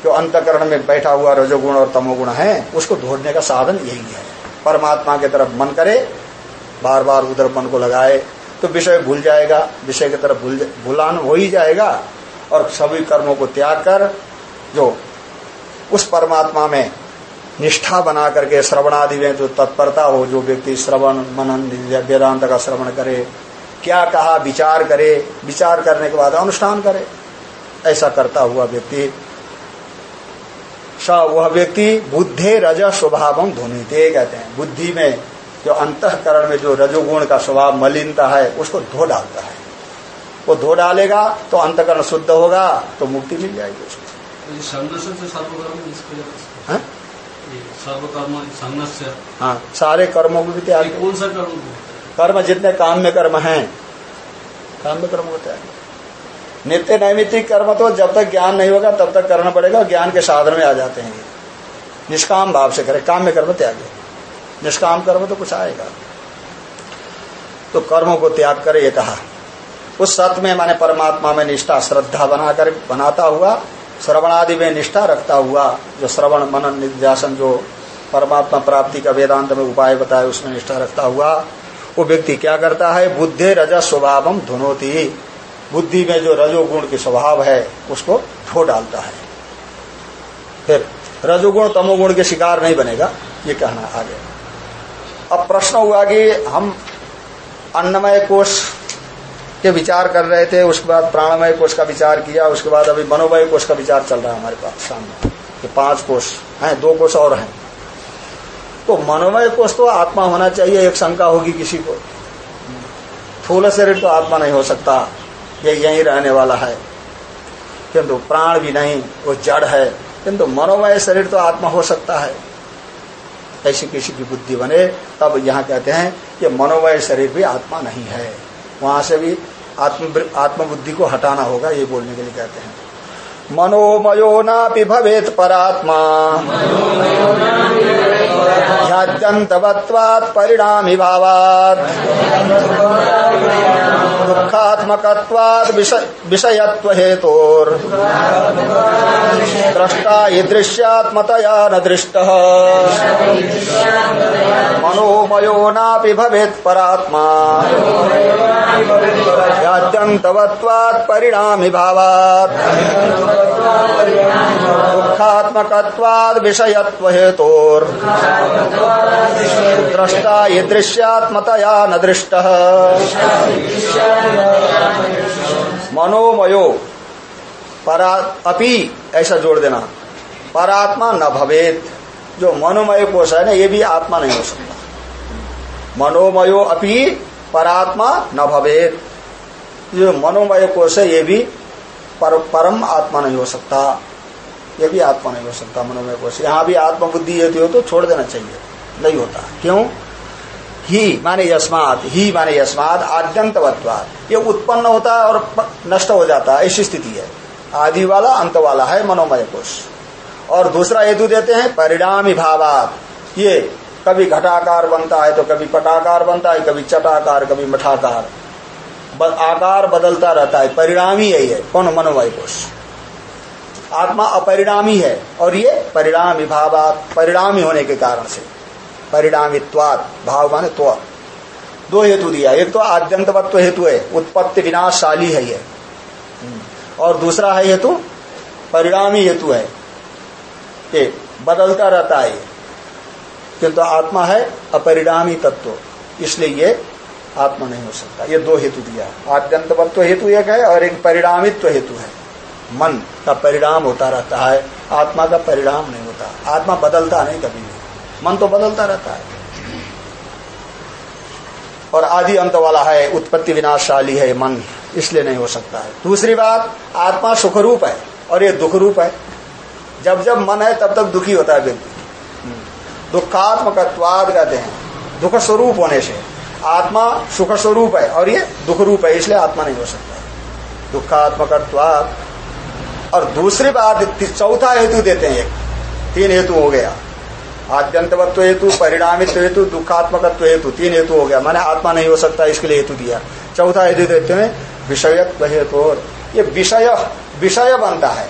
जो अंतकरण में बैठा हुआ रजोगुण और तमोगुण है, उसको ढोड़ने का साधन यही है। परमात्मा की तरफ़ मन करे बार बार उधर मन को लगाए तो विषय भूल जाएगा, विषय की तरफ़ भूल भूलान हो ही जाएगा, और सभी कर्मों को त्याग कर, जो उस परमात्मा में निष्ठा बना करके श्रवणादि में जो तत्परता हो, जो व्यक्ति श्रवण, मनन वेदांत का श्रवण करे, क्या कहा, विचार करे, विचार करने के बाद अनुष्ठान करे, ऐसा करता हुआ व्यक्ति स वह व्यक्ति बुद्धे रज स्वभाव धोनीते कहते हैं। बुद्धि में जो अंतकरण में जो रजोगुण का स्वभाव मलिनता है उसको धो डालता है। वो धो डालेगा तो अंतकरण शुद्ध होगा तो मुक्ति मिल जाएगी उसको। हाँ? सारे कर्मों को भी त्याग कौन सा कर्म कर्म जितने काम में कर्म है काम में कर्म होता है। नित्य नैमित्तिक कर्म तो जब तक ज्ञान नहीं होगा, तब तक करना पड़ेगा ज्ञान के साधन में आ जाते हैं। निष्काम भाव से करे काम में कर्म त्यागे। निष्काम कर्म तो कुछ आएगा। तो कर्मों को त्याग करे, ये कहा। उस सत्य में माने परमात्मा में निष्ठा, श्रद्धा बनाकर बनाता हुआ, श्रवणादि में निष्ठा रखता हुआ, जो श्रवण, मनन, निध्यासन, जो परमात्मा प्राप्ति का वेदांत में उपाय बताए, उसमें निष्ठा रखता हुआ, वो व्यक्ति क्या करता है? बुद्धि रजा स्वभावम, धुनोती। बुद्धि में जो रजोगुण के स्वभाव है, उसको धो डालता है। फिर, रजोगुण तमोगुण के शिकार नहीं बनेगा, ये कहना आगे। अब प्रश्न हुआ कि हम अन्नमय कोष के विचार कर रहे थे, उसके बाद प्राणमय कोष का विचार किया, उसके बाद अभी मनोमय कोष का विचार चल रहा है हमारे पास सामने। ये पाँच कोष हैं, दो कोष और हैं। तो मनोमय कोष तो आत्मा होना चाहिए, एक शंका होगी किसी को। थूल शरीर तो आत्मा नहीं हो सकता। ये यही रहने वाला है। किंतु प्राण भी नहीं, वो जड़ है। किंतु मनोमय शरीर तो आत्मा हो सकता है। ऐसी किसी की बुद्धि बने, तब यहाँ कहते हैं कि मनोमय शरीर भी आत्मा नहीं है। वहाँ से भी आत्म आत्मबुद्धि को हटाना होगा, ये बोलने के लिए कहते हैं। मनोमयो नापि भवेत परात्मा। ह्याद्यन्तवत्वात् परिणामि भावात् दुःखात्मकत्वात् विषयत्व हेतोर् द्रष्टा ईदृश्यात्मतया न दृष्टः। मनोमयो नापि भवेत् परात्मा। ह्याद्यन्तवत्वात् परिणामि भावात् दुःखात्मकत्वाद् विषयत्व हेतोर् द्रष्टा ईदृश्यात्मतया न दृष्ट। मनोमयो परा अपी ऐसा जोड़ देना। परात्मा न भवेत। जो मनोमय कोश है ना ये भी आत्मा नहीं हो सकता। मनोमयो अपी परात्मा न भवेत। जो मनोमय कोश है ये भी पर, परम आत्मा नहीं हो सकता। ये भी आत्मा नहीं हो सकता मनोमय कोश यहाँ भी आत्मबुद्धि यदि हो तो छोड़ देना चाहिए। नहीं होता। क्यों? ही माने यस्मात, ही माने यस्मात आद्यंतवत्वाद ये उत्पन्न होता है और नष्ट हो जाता है, ऐसी स्थिति है। आदि वाला, अंत वाला है मनोमय कोश और दूसरा हेतु देते हैं, परिणामी भावात। ये कभी घटाकार बनता है तो कभी पटाकार बनता है, कभी चटाकार, कभी मठाकार। आकार बदलता रहता है। परिणामी यही है कौन? मनोमय कोश आत्मा अपरिणामी है और ये परिणामी भावात, परिणामी होने के कारण से। परिणामित्वाद भाव माने तो दो हेतु दिया। एक तो आद्यंतवत्व हेतु है, उत्पत्ति विनाशशाली है ये। और दूसरा है हेतु, परिणामी हेतु है। ये बदलता रहता है किंतु आत्मा है अपरिणामी तत्व, इसलिए ये आत्मा नहीं हो सकता। ये दो हेतु दिया। आद्यंतवत्व हेतु एक है और एक परिणामित्व हेतु है। मन का परिणाम होता रहता है, आत्मा का परिणाम नहीं होता। आत्मा बदलता नहीं कभी भी। मन तो बदलता रहता है। और आदि अंत वाला है, उत्पत्ति विनाशशाली है मन, इसलिए नहीं हो सकता है। दूसरी बात, आत्मा सुख रूप है, और ये दुख रूप है। जब जब मन है, तब तक दुखी होता है व्यक्ति। दुखात्मकत्वाद कहते हैं। दुख स्वरूप होने से आत्मा सुख स्वरूप है, और ये दुख रूप है, इसलिए आत्मा नहीं हो सकता। दुखात्मकत्वाद और दूसरी बात चौथा हेतु देते हैं। एक तीन हेतु हो गया। आद्यंतवत्व हेतु, परिणामित्व हेतु, दुखात्मकत्व हेतु, तीन हेतु हो गया। मैंने आत्मा नहीं हो सकता, इसके लिए हेतु दिया। चौथा हेतु देते हैं, विषयत्व हेतु। ये विषय विषय बनता है।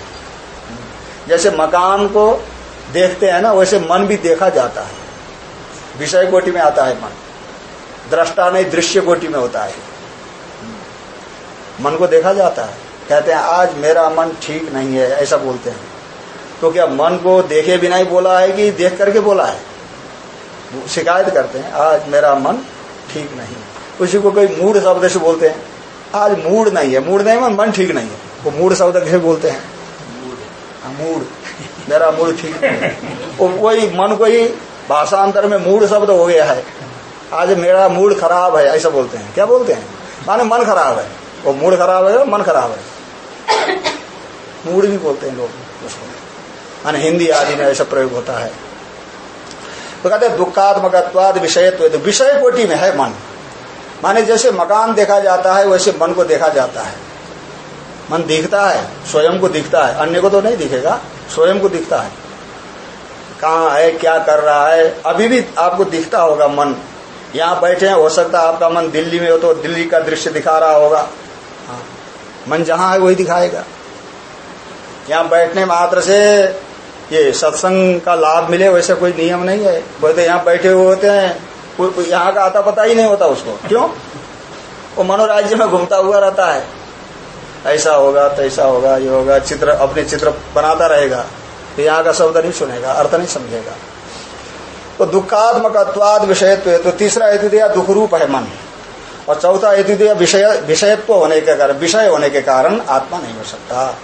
जैसे मकान को देखते हैं ना, वैसे मन भी देखा जाता है। विषय कोटि में आता है मन। दृष्टा नहीं, दृश्य कोटि में होता है। मन को देखा जाता है। कहते हैं आज मेरा मन ठीक नहीं है ऐसा बोलते हैं। तो क्या मन को देखे बिना ही बोला है कि देख करके बोला है? शिकायत करते हैं आज मेरा मन ठीक नहीं उसी को कोई मूड शब्द से बोलते हैं आज मूड नहीं है। मूड नहीं मन मन ठीक नहीं है। वो मूड शब्द कैसे बोलते हैं? मूड मेरा मूड ठीक नहीं वही मन को ही भाषांतर में मूड शब्द हो गया है। आज मेरा मूड खराब है ऐसा बोलते हैं। क्या बोलते हैं? माने मन खराब है। वो मूड खराब है मन खराब है? मूड भी बोलते हैं लोग उसको। माने हिंदी आदि में ऐसा प्रयोग होता है। तो कहते हैं, दुखात्मकत्वाद विषयत्व तो विषय कोटि में है मन। माने जैसे मकान देखा जाता है, वैसे मन को देखा जाता है। मन दिखता है, स्वयं को दिखता है। अन्य को तो नहीं दिखेगा, स्वयं को दिखता है। कहाँ है, क्या कर रहा है? अभी भी आपको दिखता होगा मन। यहाँ बैठे हैं, हो सकता है आपका मन दिल्ली में हो तो दिल्ली का दृश्य दिखा रहा होगा। मन जहाँ है वही दिखाएगा। यहाँ बैठने मात्र से ये सत्संग का लाभ मिले, वैसे कोई नियम नहीं है। बोलते यहाँ बैठे हुए होते हैं यहाँ का आता पता ही नहीं होता उसको। क्यों? वो मनोराज्य में घूमता हुआ रहता है। ऐसा होगा, तैसा होगा, ये होगा, चित्र, अपने चित्र बनाता रहेगा। तो यहाँ का शब्द नहीं सुनेगा, अर्थ नहीं समझेगा। तो दुखात्मकत्वाद विषयत्व तो तीसरा हेतु दिया दुख रूप है मन। और चौथा हेतु विषय विषयत्व होने के कारण विषय होने के कारण आत्मा नहीं हो सकता।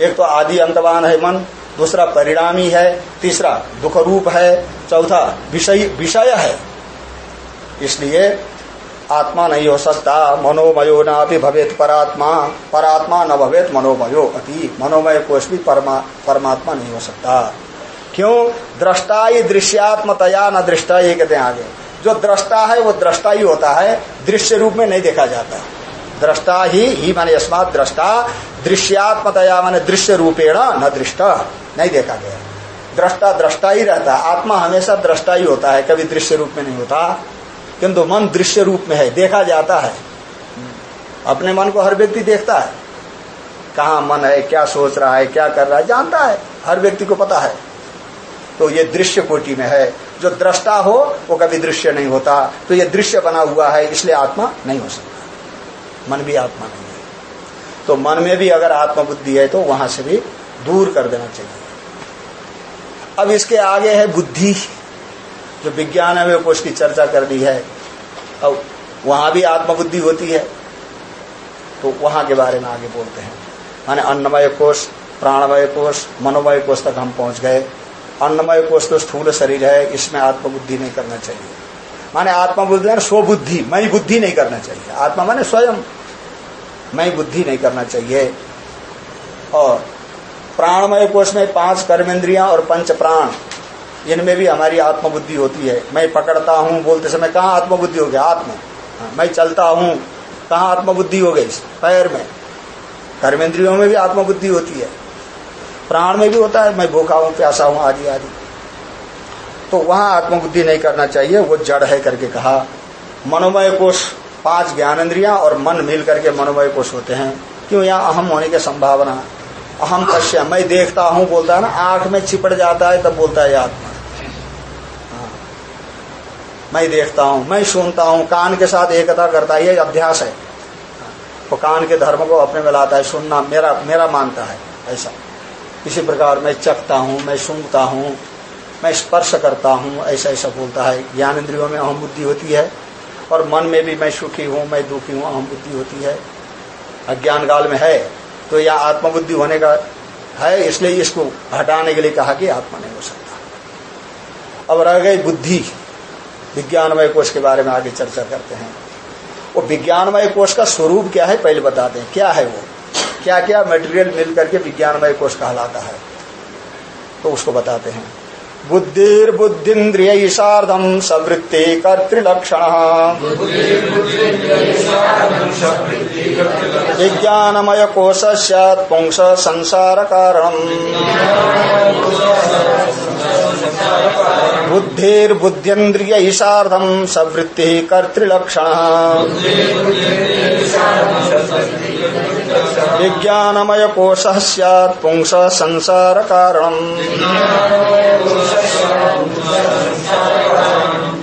एक तो आदि अंतवान है मन दूसरा परिणामी है तीसरा दुख रूप है चौथा विषय विषय है। इसलिए आत्मा नहीं हो सकता। मनोमयो ना भी भवेत परात्मा परात्मा न भवेत मनोमयो अति। मनोमय कोष भी परमा, परमात्मा नहीं हो सकता। क्यों? दृष्टा दृश्यात्मतया न दृष्टा ये कहते हैं आगे। जो दृष्टा है, वो दृष्टा ही होता है, दृश्य रूप में नहीं देखा जाता। दृष्टा ही ही माने अस्मात दृष्टा, दृश्यात्मतया माने दृश्य रूपेण न दृष्टा, नहीं देखा गया। दृष्टा दृष्टा ही रहता। है आत्मा हमेशा दृष्टा ही होता है, कभी दृश्य रूप में नहीं होता। किंतु मन दृश्य रूप में है, देखा जाता है। अपने मन को हर व्यक्ति देखता है। कहा मन है, क्या सोच रहा है, क्या कर रहा है, जानता है। हर व्यक्ति को पता है। तो ये दृश्य कोटि में है। जो दृष्टा हो, वो कभी दृश्य नहीं होता। तो ये दृश्य बना हुआ है, इसलिए आत्मा नहीं हो सकता। मन भी आत्मा नहीं है। तो मन में भी अगर आत्मा बुद्धि है तो वहाँ से भी दूर कर देना चाहिए। अब इसके आगे है बुद्धि। जो विज्ञान है वो उसकी चर्चा कर दी है। अब वहाँ भी आत्मबुद्धि होती है। तो वहाँ के बारे में आगे बोलते हैं। माने अन्नमय कोष, प्राणमय कोष, मनोमय कोष तक हम पहुँच गए। अन्नमय कोष तो स्थूल शरीर है इसमें आत्मबुद्धि नहीं करना चाहिए। माने आत्मबुद्धि स्वबुद्धि मई बुद्धि नहीं करना चाहिए। आत्मा माने स्वयं मई बुद्धि नहीं करना चाहिए। और प्राणमय कोष में पाँच कर्मेंद्रियाँ और पंच प्राण इनमें भी हमारी आत्मबुद्धि होती है। मैं पकड़ता हूँ बोलते समय कहा आत्मबुद्धि हो गया? आत्मा। हाँ, मैं चलता हूँ कहा आत्मबुद्धि हो गई? पैर में। कर्मेंद्रियों में भी आत्मबुद्धि होती है। प्राण में भी होता है, मैं भूखा हूँ, प्यासा हूँ, आदि आदि। तो वहाँ आत्मबुद्धि नहीं करना चाहिए, वो जड़ है करके कहा। मनोमय कोष, पाँच ज्ञानेन्द्रिया और मन मिल करके मनोमय कोष होते हैं। क्यों यहाँ अहम होने की संभावना? अहम पश्य मैं देखता हूँ, बोलता है ना, आँख में चिपट जाता है, तब बोलता है आत्मा। हाँ। मैं देखता हूँ, मैं सुनता हूँ, कान के साथ एकता करता है, ये अभ्यास है। वो कान के धर्म को अपने में लाता है, सुनना मेरा मेरा मानता है, ऐसा। इसी प्रकार मैं चखता हूँ, मैं सुनता हूँ, मैं स्पर्श करता हूँ ऐसा ऐसा बोलता है। ज्ञान इंद्रियों में अहम बुद्धि होती है और मन में भी मैं सुखी हूँ, मैं दुखी हूँ, अहम बुद्धि होती है। अज्ञान काल में है तो यह आत्मबुद्धि होने का है, इसलिए इसको हटाने के लिए कहा कि आत्मा नहीं हो सकता। अब रह गई बुद्धि। विज्ञानमय कोष के बारे में आगे चर्चा करते हैं। वो विज्ञानमय कोष का स्वरूप क्या है, पहले बताते हैं क्या है वो? क्या क्या मटेरियल मिल करके विज्ञानमय कोष कहलाता है तो उसको बताते हैं। बुद्धिर्बुद्धिन्द्रिय साधम सवृत्ति कर्तृलक्षण विज्ञानमय कोश पुंस संसार कारण बुद्धिर्बुद्धिन्द्रिय साधम सवृत्ति कर्तृलक्षण विज्ञानमय कोश पुंस संसार कारण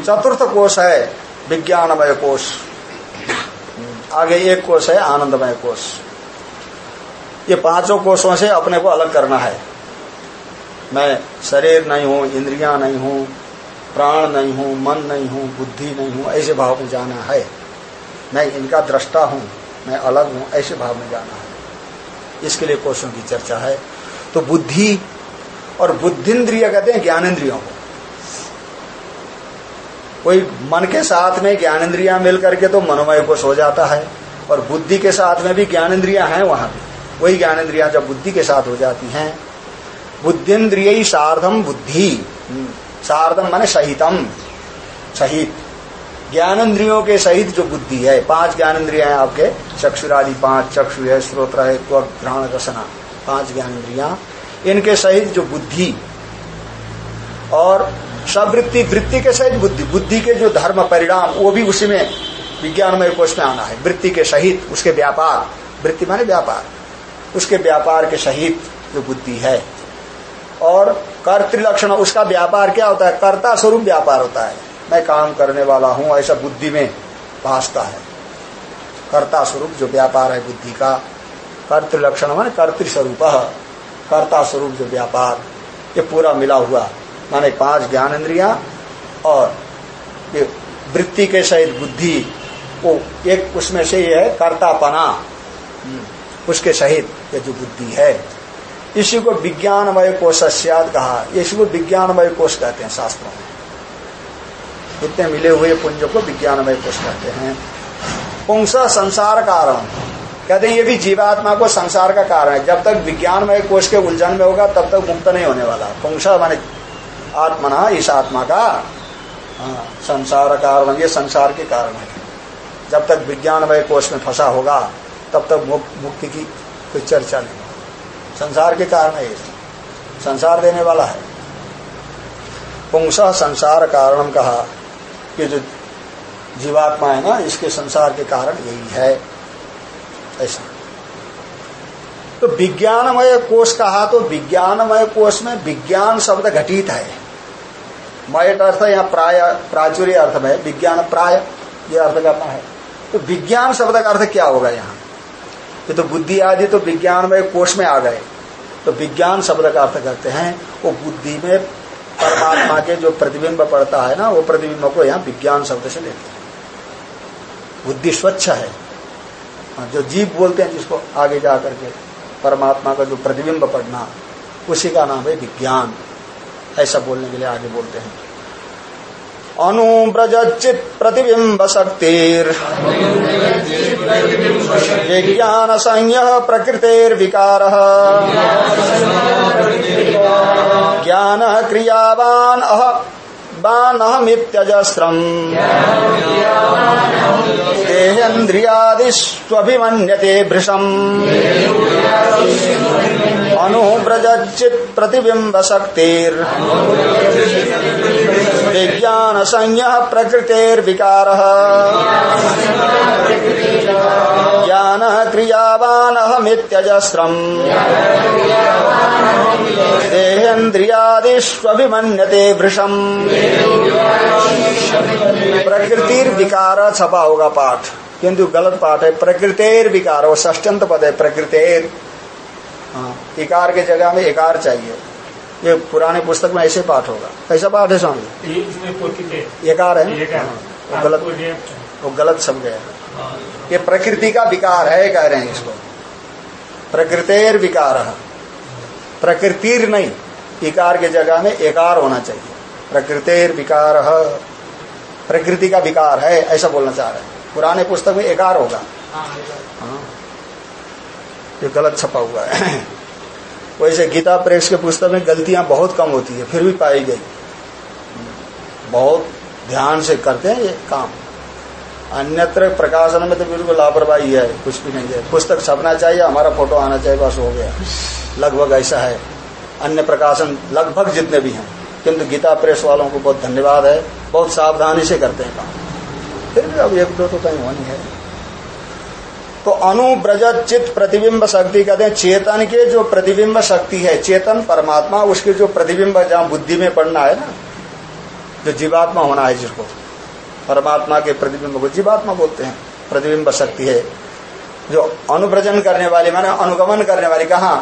चतुर्थ कोश है, विज्ञानमय कोश। आगे एक कोश है, आनंदमय कोश। ये पाँचों कोषों से अपने को अलग करना है। मैं शरीर नहीं हूँ, इंद्रिया नहीं हूँ, प्राण नहीं हूँ, मन नहीं हूँ, बुद्धि नहीं हूँ, ऐसे भाव में जाना है। मैं इनका दृष्टा हूँ। मैं अलग हूँ, ऐसे भाव में जाना है। इसके लिए कोषों की चर्चा है। तो बुद्धि और बुद्धिन्द्रिय कहते हैं ज्ञानेन्द्रियों को। कोई मन के साथ में ज्ञानेन्द्रिया मिल करके तो मनोमय कोष हो जाता है, और बुद्धि के साथ में भी ज्ञानेन्द्रिया है वहाँ भी वही ज्ञानेन्द्रिया जब बुद्धि के साथ हो जाती हैं बुद्धिन्द्रिय सार्धम बुद्धि। सार्धम माने सहितम। सहित। ज्ञानेन्द्रियों के सहित जो बुद्धि है, पाँच ज्ञानेन्द्रिया है आपके, चक्षुरादि पाँच, चक्षु है स्रोत्र है त्वक, घ्राण, रसना, पाँच ज्ञानेन्द्रिया। इनके सहित जो बुद्धि और सवृत्ति, वृत्ति के सहित बुद्धि बुद्धि के जो धर्म परिणाम, वो भी उसी में विज्ञानमय कोष में आना है। वृत्ति के सहित उसके व्यापार, वृत्ति माने व्यापार, उसके व्यापार के सहित जो बुद्धि है। और कर्तृलक्षण उसका व्यापार क्या होता है? कर्ता स्वरूप व्यापार होता है। मैं काम करने वाला हूँ, ऐसा बुद्धि में भाषता है। कर्ता स्वरूप जो व्यापार है बुद्धि का कर्तृलक्षण माने कर्तृस्वरूप कर्ता स्वरूप जो व्यापार, ये पूरा मिला हुआ, माने पाँच ज्ञान इंद्रिया और ये वृत्ति के सहित बुद्धि, वो एक उसमें से ये है कर्तापना, उसके सहित ये जो बुद्धि है। इसी को विज्ञानमय कोश कहा, इसी को विज्ञानमय कोष कहते हैं शास्त्रों में। इतने मिले हुए पुंज को विज्ञानमय कोष कहते हैं। पुंस संसार कारण। कहते हैं ये भी जीवात्मा को संसार का कारण है। जब तक विज्ञानमय कोष के उलझन में होगा तब तक मुक्त नहीं होने वाला। पुंसा माने आत्मना इस आत्मा का हाँ, संसार कारण ये संसार के कारण है। जब तक विज्ञानमय कोष में फंसा होगा तब तक मुक्ति की कोई चर्चा नहीं संसार के कारण है संसार देने वाला है। पुंस संसार कारणम कहा। कि जो जीवात्मा है ना, इसके संसार के कारण यही है। ऐसा। तो विज्ञानमय कोष कहा तो विज्ञानमय कोष में विज्ञान शब्द घटित है। मय अर्थ यहाँ प्राय, प्राचुर्य अर्थ में, विज्ञान प्राय, ये अर्थ करना है। तो विज्ञान शब्द का अर्थ क्या होगा यहाँ? ये तो बुद्धि आदि तो विज्ञानमय कोष में आ गए। तो विज्ञान शब्द का अर्थ करते हैं, वो बुद्धि में परमात्मा के जो प्रतिबिंब पड़ता है ना वो प्रतिबिंब को यहाँ विज्ञान शब्द से लेते हैं। बुद्धि स्वच्छ है। हाँ, जो जीव बोलते हैं जिसको आगे जा करके परमात्मा का जो प्रतिबिंब पड़ना उसी का नाम है विज्ञान। ऐसा बोलने के लिए आगे बोलते हैं। अनुब्रजित प्रतिबिंब शक्तिर। विज्ञान संय प्रकृतिर्विकार। ज्ञान क्रियावान अह बानहमित्यजस्रम् देहेन्द्रियादिष्वभिमन्यते भृशम्। अनुव्रजच्चित् प्रतिबिम्बशक्तिर् विज्ञान संज्ञः प्रकृतेर्विकारः ज्ञान क्रियावानहमित्यजस्रम् देहेन्द्रियादिष्वभिमन्यते वृषम्। प्रकृतिर विकार छपा होगा पाठ किंतु गलत पाठ है प्रकृतेर विकार वो ष्टंत पद है, प्रकृतेर। हाँ इकार के जगह में इकार चाहिए। ये पुराने पुस्तक में ऐसे पाठ होगा। कैसा पाठ है स्वामी? एकार है? हाँ, वो गलत वो गलत समझ। गया ये प्रकृति का विकार है कह रहे हैं इसको। प्रकृतेर विकार। प्रकृतिर नहीं इकार के जगह में एकार होना चाहिए। प्रकृतेर विकार। प्रकृति का विकार है ऐसा बोलना चाह रहे हैं। पुराने पुस्तक में एकार होगा। हाँ। ये गलत छपा हुआ है। वैसे गीता प्रेस के पुस्तक में गलतियाँ बहुत कम होती है, फिर भी पाई गई। बहुत ध्यान से करते हैं ये काम। अन्यत्र प्रकाशन में तो बिल्कुल लापरवाही है, कुछ भी नहीं है। पुस्तक छपना चाहिए, हमारा फ़ोटो आना चाहिए, बस हो गया। लगभग ऐसा है। अन्य प्रकाशन लगभग जितने भी हैं। किंतु गीता प्रेस वालों को बहुत धन्यवाद है। बहुत सावधानी से करते हैं काम। फिर भी अब एक दो तो कहीं होनी है। तो अनुब्रजत चित्त प्रतिबिंब शक्ति कहते हैं। चेतन के जो प्रतिबिंब शक्ति है, चेतन परमात्मा, उसके जो प्रतिबिंब जहाँ बुद्धि में पड़ना है ना, जो जीवात्मा होना है जिसको, परमात्मा के प्रतिबिंब को जीवात्मा बोलते हैं, प्रतिबिंब शक्ति है। जो अनुब्रजन करने वाली, माने अनुगमन करने वाली, कहा?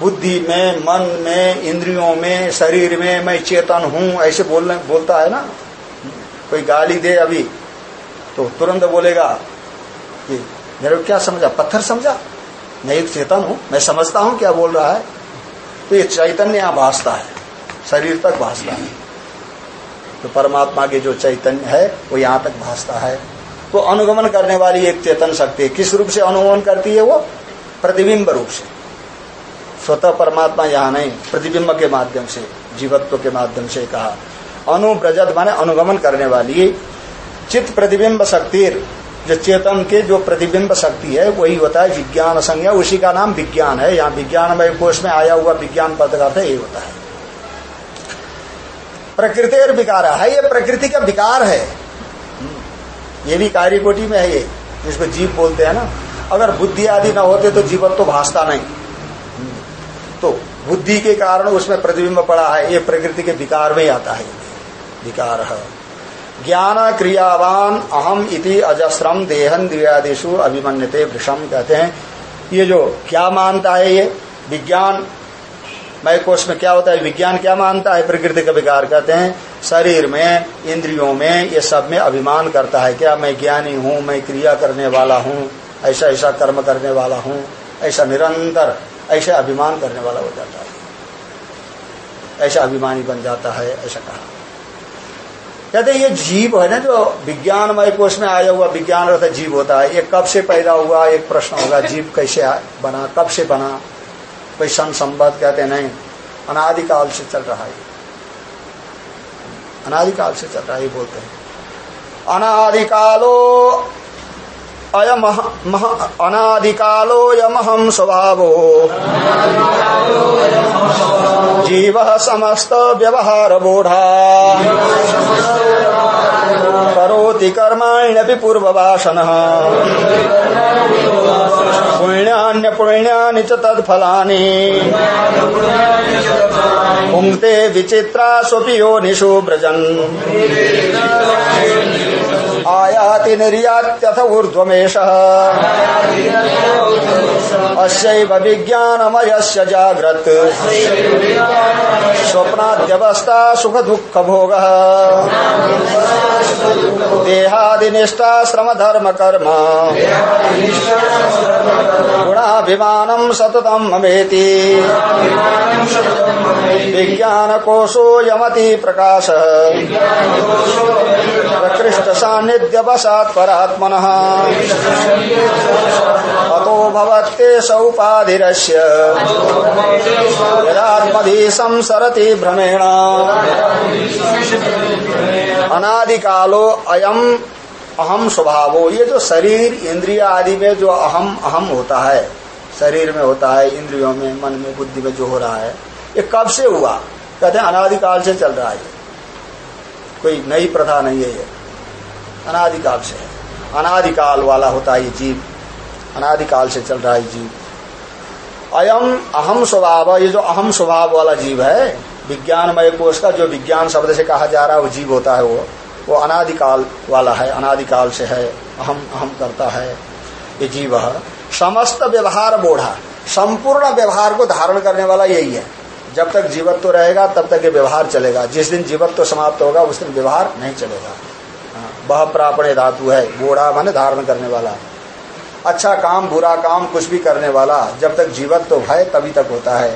बुद्धि में, मन में, इंद्रियों में, शरीर में, मैं चेतन हूँ, ऐसे बोलने, बोलता है ना। कोई गाली दे अभी तो तुरंत बोलेगा कि मेरे को क्या समझा? पत्थर समझा? मैं एक चेतन हूँ, मैं समझता हूँ क्या बोल रहा है। तो ये चैतन्य भासता है, शरीर तक भासता है। तो परमात्मा के जो चैतन्य है, वो यहाँ तक भासता है। तो अनुगमन करने वाली एक चेतन शक्ति किस रूप से अनुगमन करती है वो? प्रतिबिंब रूप से। स्वतः परमात्मा यहाँ नहीं, प्रतिबिंब के माध्यम से, जीवत्व के माध्यम से कहा। अनुब्रजत माने अनुगमन करने वाली। चित्त प्रतिबिंब शक्ति जो चेतन के जो प्रतिबिंब शक्ति है, वही होता है विज्ञान संज्ञा। उसी का नाम विज्ञान है। यहाँ विज्ञान में कोष में आया हुआ विज्ञान पद का अर्थ यही होता है। प्रकृति और विकार है। ये प्रकृति का विकार है। ये भी कार्यकोटि में है ये, जिसको जीव बोलते हैं ना। अगर बुद्धि आदि न होते तो जीवन तो भाषता नहीं। तो बुद्धि के कारण उसमें प्रतिबिंब पड़ा है। ये प्रकृति के विकार में आता है। विकार है। ज्ञान क्रियावान अहम इति अजस्रम देहन दिव्यादिशु अभिमन्यते वृषम कहते हैं। ये जो क्या मानता है ये? विज्ञान। मैं कोष में क्या होता है? विज्ञान क्या मानता है? प्रकृति का विकार कहते हैं। शरीर में, इंद्रियों में, ये सब में अभिमान करता है। क्या मैं ज्ञानी हूँ? मैं क्रिया करने वाला हूँ। ऐसा ऐसा कर्म करने वाला हूँ। ऐसा निरंतर, ऐसे अभिमान करने वाला हो जाता है। ऐसा अभिमानी बन जाता है, ऐसा कहा। कहते ये जीव है ना जो विज्ञानमय कोष में आया हुआ विज्ञान रहता जीव होता है। ये कब से पैदा हुआ, एक प्रश्न होगा, जीव कैसे बना, कब से बना? कोई सन संबद्ध कहते नहीं। अनादिकाल से चल रहा है। अनादिकाल से चल रहा है बोलते हैं। अनादिकालो अयम अनादिकालोयमहम स्वभावो। जीव समस्त व्यवहार बोढ़ा करोति कर्माण्यपि पूर्ववासन। पुण्यान्य पुण्यानि च तत्फलानि। पुङ्क्ते स्वपि योनिषु व्रजन्। आयाति निर्यात्यथ ऊर्ध्वमेष। अस्यैव विज्ञानमयस्य जाग्रत्। स्वप्नाद्यवस्था सुख दुःख भोगः देहादिनिष्ठा श्रम धर्म कर्म। गुणाभिमानम सततम ममेति। विज्ञान कोशो यमति प्रकाश। प्रकृष्ट सान्निध्य वसात् परात्मन अतो भवत्ते सौपाधिरस्य। यदात्मधि संसरति भ्रमेण। अनादिकालो अयम अहम स्वभावो। ये जो शरीर, इंद्रिया आदि में जो अहम अहम होता है, शरीर में होता है, इंद्रियों में, मन में, बुद्धि में जो हो रहा है, ये कब से हुआ? कहते हैं अनादिकाल से चल रहा है कोई नई प्रथा नहीं है ये। अनादिकाल से है। अनादिकाल वाला होता है ये जीव। अनादिकाल से चल रहा है जीव। अयम अहम स्वभाव, ये जो अहम स्वभाव वाला जीव है, विज्ञानमय कोष का जो विज्ञान शब्द से कहा जा रहा है, वो जीव होता है वो। वो अनादिकाल वाला है अनादिकाल से है अहम अहम करता है ये जीव। समस्त व्यवहार बोढ़ा संपूर्ण व्यवहार को धारण करने वाला यही है। जब तक जीवत्व तो रहेगा तब तक ये व्यवहार चलेगा। जिस दिन जीवत्व तो समाप्त होगा उस दिन व्यवहार नहीं चलेगा। हाँ, वह प्रापणे धातु है बोढ़ा माने धारण करने वाला। अच्छा काम बुरा काम कुछ भी करने वाला जब तक जीवत्व तो है तभी तक होता है।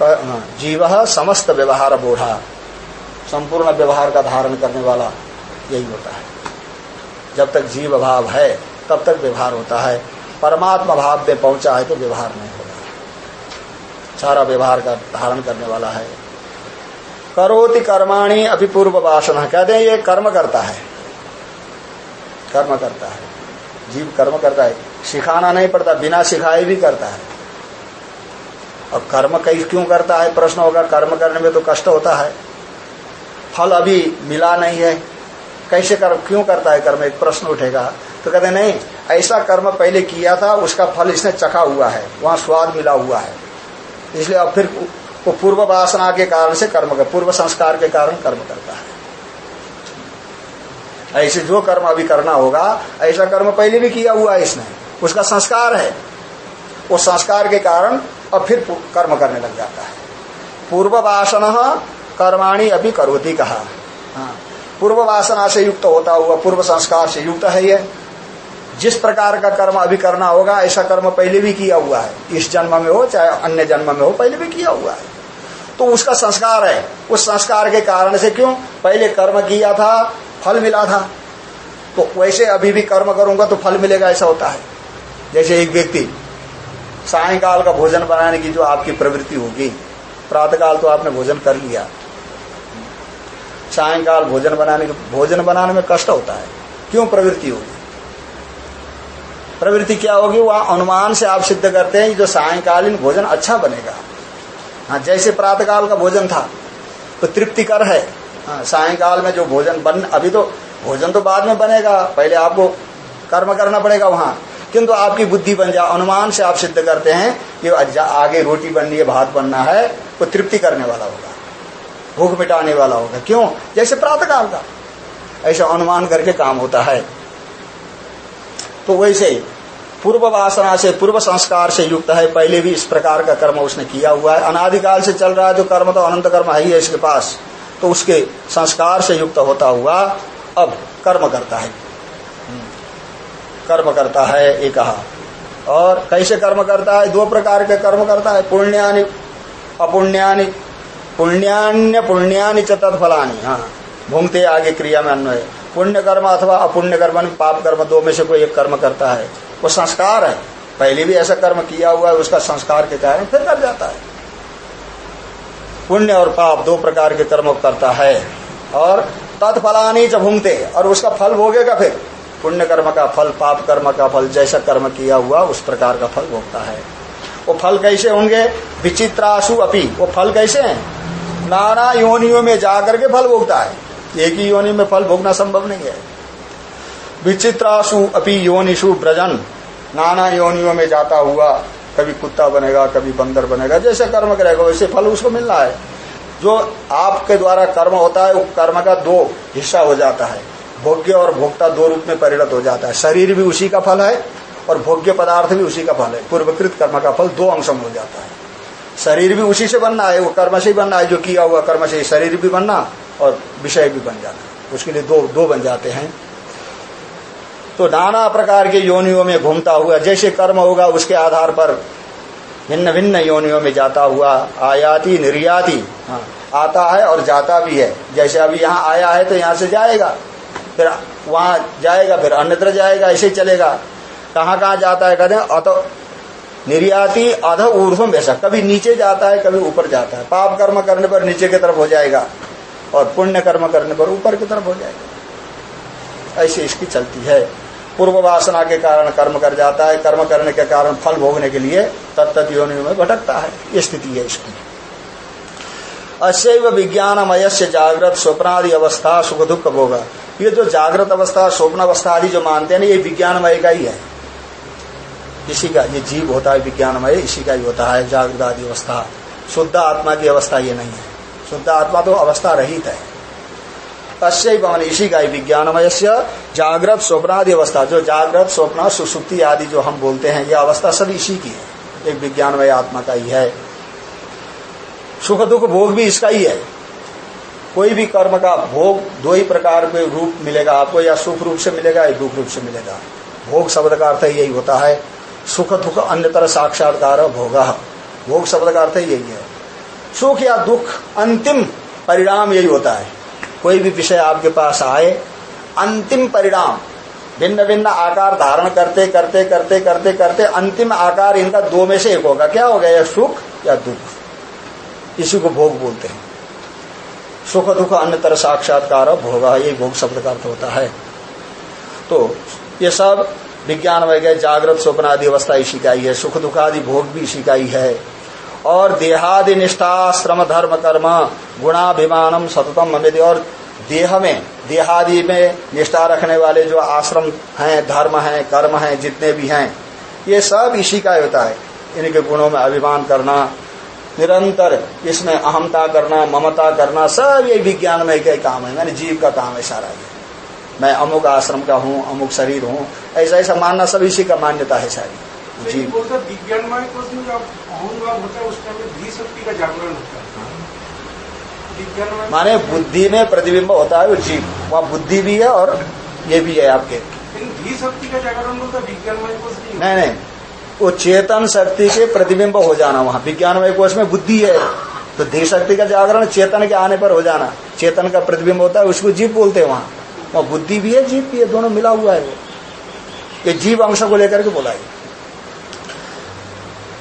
हाँ, जीव समस्त व्यवहार बोढ़ा। संपूर्ण व्यवहार का धारण करने वाला यही होता है। जब तक जीव भाव है, तब तक व्यवहार होता है। परमात्मा भाव में पहुँचा है तो व्यवहार नहीं होगा। सारा व्यवहार का धारण करने वाला है। करोति कर्माणी अभी पूर्व वासना। कहते हैं ये कर्म करता है। कर्म करता है। जीव कर्म करता है। सिखाना नहीं पड़ता, बिना सिखाए भी करता है। और कर्म कई क्यों करता है? प्रश्न होगा, कर्म करने में तो कष्ट होता है। फल अभी मिला नहीं है। कैसे कर, क्यों करता है कर्म? एक प्रश्न उठेगा। तो कहते नहीं, ऐसा कर्म पहले किया था, उसका फल इसने चखा हुआ है। वहाँ स्वाद मिला हुआ है। इसलिए अब फिर वो पूर्व वासना के कारण से कर्म कर, पूर्व संस्कार के कारण कर्म करता है। ऐसे जो कर्म अभी करना होगा, ऐसा कर्म पहले भी किया हुआ है इसने। उसका संस्कार है। वो संस्कार के कारण अब फिर कर्म करने लग जाता है। पूर्व वासना कर्माणी अभी करोती कहा पूर्व वासना से युक्त होता हुआ, पूर्व संस्कार से युक्त है ये। जिस प्रकार का कर्म अभी करना होगा, ऐसा कर्म पहले भी किया हुआ है। इस जन्म में हो, चाहे अन्य जन्म में हो, पहले भी किया हुआ है। तो उसका संस्कार है। उस संस्कार के कारण से क्यों? पहले कर्म किया था, फल मिला था। तो वैसे अभी भी कर्म करूँगा तो फल मिलेगा, ऐसा होता है। जैसे एक व्यक्ति, सायकाल का भोजन बनाने की जो आपकी प्रवृत्ति होगी, प्रातःकाल तो आपने भोजन कर लिया। सायकाल भोजन बनाने के भोजन बनाने में कष्ट होता है। क्यों प्रवृत्ति होगी? प्रवृत्ति क्या होगी? वह अनुमान से आप सिद्ध करते हैं जो सायकालीन भोजन अच्छा बनेगा। हाँ जैसे प्रातःकाल का भोजन था तो तृप्तिकर है। हाँ सायकाल में जो भोजन बन, अभी तो भोजन तो बाद में बनेगा। पहले आपको कर्म करना पड़ेगा वहाँ। किंतु आपकी बुद्धि बन जाए अनुमान से आप सिद्ध करते हैं कि आगे रोटी बननी है, भात बनना है वो तो तृप्ति करने वाला होगा। भूख मिटाने वाला होगा। क्यों? जैसे प्रातः काल का। ऐसा अनुमान करके काम होता है। तो वैसे पूर्व वासना से, पूर्व संस्कार से युक्त है। पहले भी इस प्रकार का कर्म उसने किया हुआ है। अनादिकाल से चल रहा है, जो कर्म तो अनंत कर्म है ही है इसके पास। तो उसके संस्कार से युक्त होता हुआ अब कर्म करता है। कर्म करता है ये कहा। और कैसे कर्म करता है? दो प्रकार के कर्म करता है। पुण्यानि, अपुण्यानि पुण्यान्य पुण्यानि च तत्फलानी। हाँ। भूंगते आगे क्रिया में अन्वय। पुण्य कर्म अथवा अपुण्य कर्म पाप कर्म दो में से कोई एक कर्म करता है। वो संस्कार है। पहले भी ऐसा कर्म किया हुआ है, उसका संस्कार के कारण फिर कर जाता है। पुण्य और पाप दो प्रकार के कर्म करता है। और तत्फलानी च भूंगते और उसका फल भोगेगा फिर। पुण्य कर्म का फल, पाप कर्म का फल, जैसा कर्म किया हुआ उस प्रकार का फल भोगता है। वो फल कैसे होंगे? विचित्रासु अपी। वो फल कैसे हैं? नाना योनियों में जाकर के फल भोगता है। एक ही योनि में फल भोगना संभव नहीं है। विचित्रासु अपी योनिषु ब्रजन। नाना योनियों में जाता हुआ कभी कुत्ता बनेगा, कभी बंदर बनेगा, जैसे कर्म करेगा वैसे फल उसको मिलना है। जो आपके द्वारा कर्म होता है वो कर्म का दो हिस्सा हो जाता है। भोग्य और भोक्ता दो रूप में परिणत हो जाता है। शरीर भी उसी का फल है और भोग्य पदार्थ भी उसी का फल है। पूर्वकृत कर्म का फल दो अंश में हो जाता है। शरीर भी उसी से बनना है वो कर्म से ही बनना है जो किया हुआ कर्म से शरीर भी बनना और विषय भी बन जाना उसके लिए दो दो बन जाते हैं। तो नाना प्रकार के योनियों में घूमता हुआ जैसे कर्म होगा उसके आधार पर भिन्न भिन्न योनियों में जाता हुआ आयाति निर्याति हाँ, आता है और जाता भी है। जैसे अभी यहाँ आया है तो यहाँ से जाएगा फिर वहाँ जाएगा फिर अन्यत्र जाएगा ऐसे चलेगा। कहाँ कहाँ जाता है कहते हैं अतो निर्याति अध ऊर्धम वैसा कभी नीचे जाता है, कभी ऊपर जाता है। पाप कर्म करने पर नीचे की तरफ़ हो जाएगा और पुण्य कर्म करने पर ऊपर की तरफ़ हो जाएगा। ऐसे इसकी चलती है। पूर्व वासना के कारण कर्म कर जाता है। कर्म करने के कारण फल भोगने के लिए तत्त योनियों में भटकता है। ये स्थिति है इसकी। अशैव विज्ञानमय से जागृत स्वप्नादि अवस्था सुख दुख भोग। ये जो जागृत अवस्था स्वप्न अवस्था आदि जो मानते हैं ना, ये विज्ञानमय का ही है। इसी का ये जीव होता है विज्ञानमय इसी का ही होता है जागृत आदि अवस्था। शुद्ध आत्मा की अवस्था ये नहीं है। शुद्ध आत्मा तो अवस्था रहित है। तस्व मान इसी का विज्ञानमय जागृत स्वप्नादि अवस्था। जो जागृत स्वप्न, सुसुप्ति आदि जो हम बोलते हैं, ये अवस्था सब इसी की है। एक विज्ञानमय आत्मा का ही है। सुख दुख भोग भी इसका ही है। कोई भी कर्म का भोग दो ही प्रकार के रूप मिलेगा। आपको या सुख रूप से मिलेगा या दुख रूप से मिलेगा। भोग शब्द का अर्थ यही होता है। सुख दुख अन्य तरह साक्षात्कार भोग। भोग शब्द का अर्थ यही है। सुख या दुख अंतिम परिणाम यही होता है। कोई भी विषय आपके पास आए, अंतिम परिणाम भिन्न भिन्न आकार धारण करते करते करते करते करते, अंतिम आकार इनका दो में से एक होगा। क्या होगा या सुख या दुख। इसी को भोग बोलते हैं। सुख दुख अन्य तरह साक्षात्कार भोग ये भोग शब्द का अर्थ होता है। तो ये सब विज्ञान वह जागृत स्वप्न आदि अवस्था ही है सुख दुख आदि भोग भी का ही। और देहादि निष्ठा, श्रम, धर्म, कर्म, गुणाभिमानम, सततम, अमित। और देह में, देहादि में निष्ठा रखने वाले जो आश्रम हैं, धर्म हैं, कर्म हैं, जितने भी हैं, ये सब इसी का होता है। इनके गुणों में अभिमान करना, निरंतर इसमें अहमता करना, ममता करना, सब ये विज्ञान में एक काम है। मैंने जीव का काम है सारा ये। मैं अमुक आश्रम का हूँ अमुक शरीर हूँ। ऐसा ऐसा मानना सब इसी का मान्यता है सारी जी। विज्ञानमय अहंभाव होता है माने बुद्धि में प्रतिबिंब होता है वो जीव वहाँ बुद्धि भी है और ये भी है आपके। शक्ति का जागरण होता विज्ञानमय कोष नहीं नहीं। वो चेतन शक्ति के प्रतिबिंब हो जाना वहाँ। विज्ञानमय कोष में बुद्धि है। तो धी शक्ति का जागरण चेतन के आने पर हो जाना। चेतन का प्रतिबिंब होता है उसको जीव बोलते हैं वहाँ। वहाँ बुद्धि भी है, जीव भी है, दोनों मिला हुआ है वो। ये जीव अंश को लेकर के बोला है।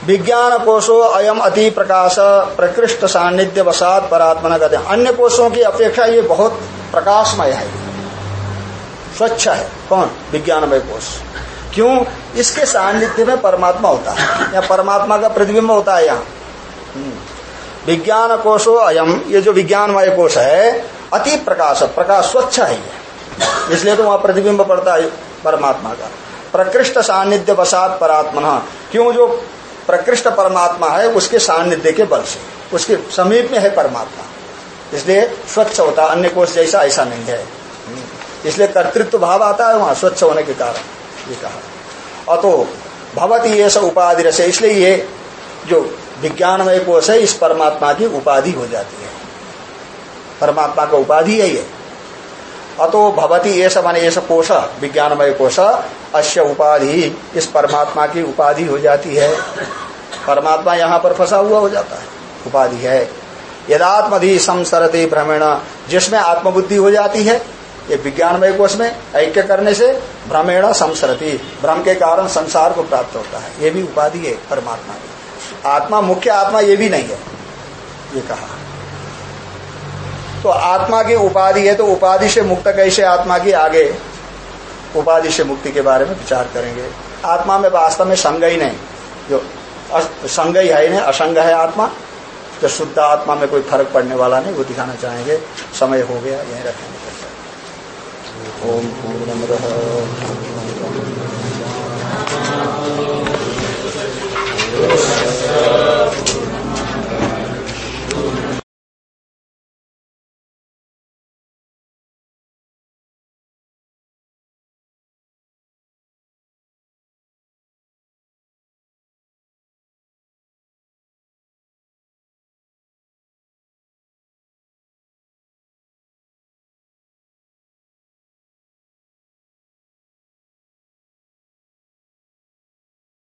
विज्ञान कोशो अयम अति प्रकाश, प्रकृष्ट सान्निध्य वसात परात्मना कहते अन्य कोशों की अपेक्षा ये बहुत प्रकाशमय है। स्वच्छ है। कौन? विज्ञानमय कोश। क्यों? इसके सान्निध्य में परमात्मा होता है। या परमात्मा का प्रतिबिंब होता है यहाँ। हम्म। विज्ञान कोशो अयम, ये जो विज्ञानमय कोश है, अति प्रकाश प्रकाश स्वच्छ है ये। इसलिए तो वहाँ प्रतिबिंब पड़ता है परमात्मा का। प्रकृष्ट सान्निध्य वसात परात्मना। क्यों जो प्रकृष्ट परमात्मा है, उसके सान्निध्य के बल से। उसके समीप में है परमात्मा। इसलिए स्वच्छ होता, अन्य कोष जैसा ऐसा नहीं है। इसलिए कर्तृत्व भाव आता है वहाँ, स्वच्छ होने के कारण। ये कहा। अतो भवती ये सब उपाधि रसे। इसलिए ये जो विज्ञानमय कोष है, इस परमात्मा की उपाधि हो जाती है। परमात्मा का उपाधि है ये। अतो भवती ये सब ये सब कोश, विज्ञानमय कोश अश्य उपाधि। इस परमात्मा की उपाधि हो जाती है। परमात्मा यहाँ पर फंसा हुआ हो जाता है। उपाधि है। यदात्मधि संसरती भ्रमेण, जिसमें आत्मबुद्धि हो जाती है, ये विज्ञानमय कोष में, ऐक्य करने से भ्रमेण संसरती। भ्रम के कारण संसार को प्राप्त होता है। ये भी उपाधि है परमात्मा की। आत्मा मुख्य आत्मा ये भी नहीं है। ये कहा। तो आत्मा की उपाधि है तो उपाधि से मुक्त कैसे आत्मा की आगे? उपाधि से मुक्ति के बारे में विचार करेंगे। आत्मा में वास्तव में संग ही नहीं। जो संग ही है नहीं असंग है आत्मा। जो शुद्ध आत्मा में कोई फ़र्क पड़ने वाला नहीं, वो दिखाना चाहेंगे। समय हो गया, यही रखेंगे ओम पूर्ण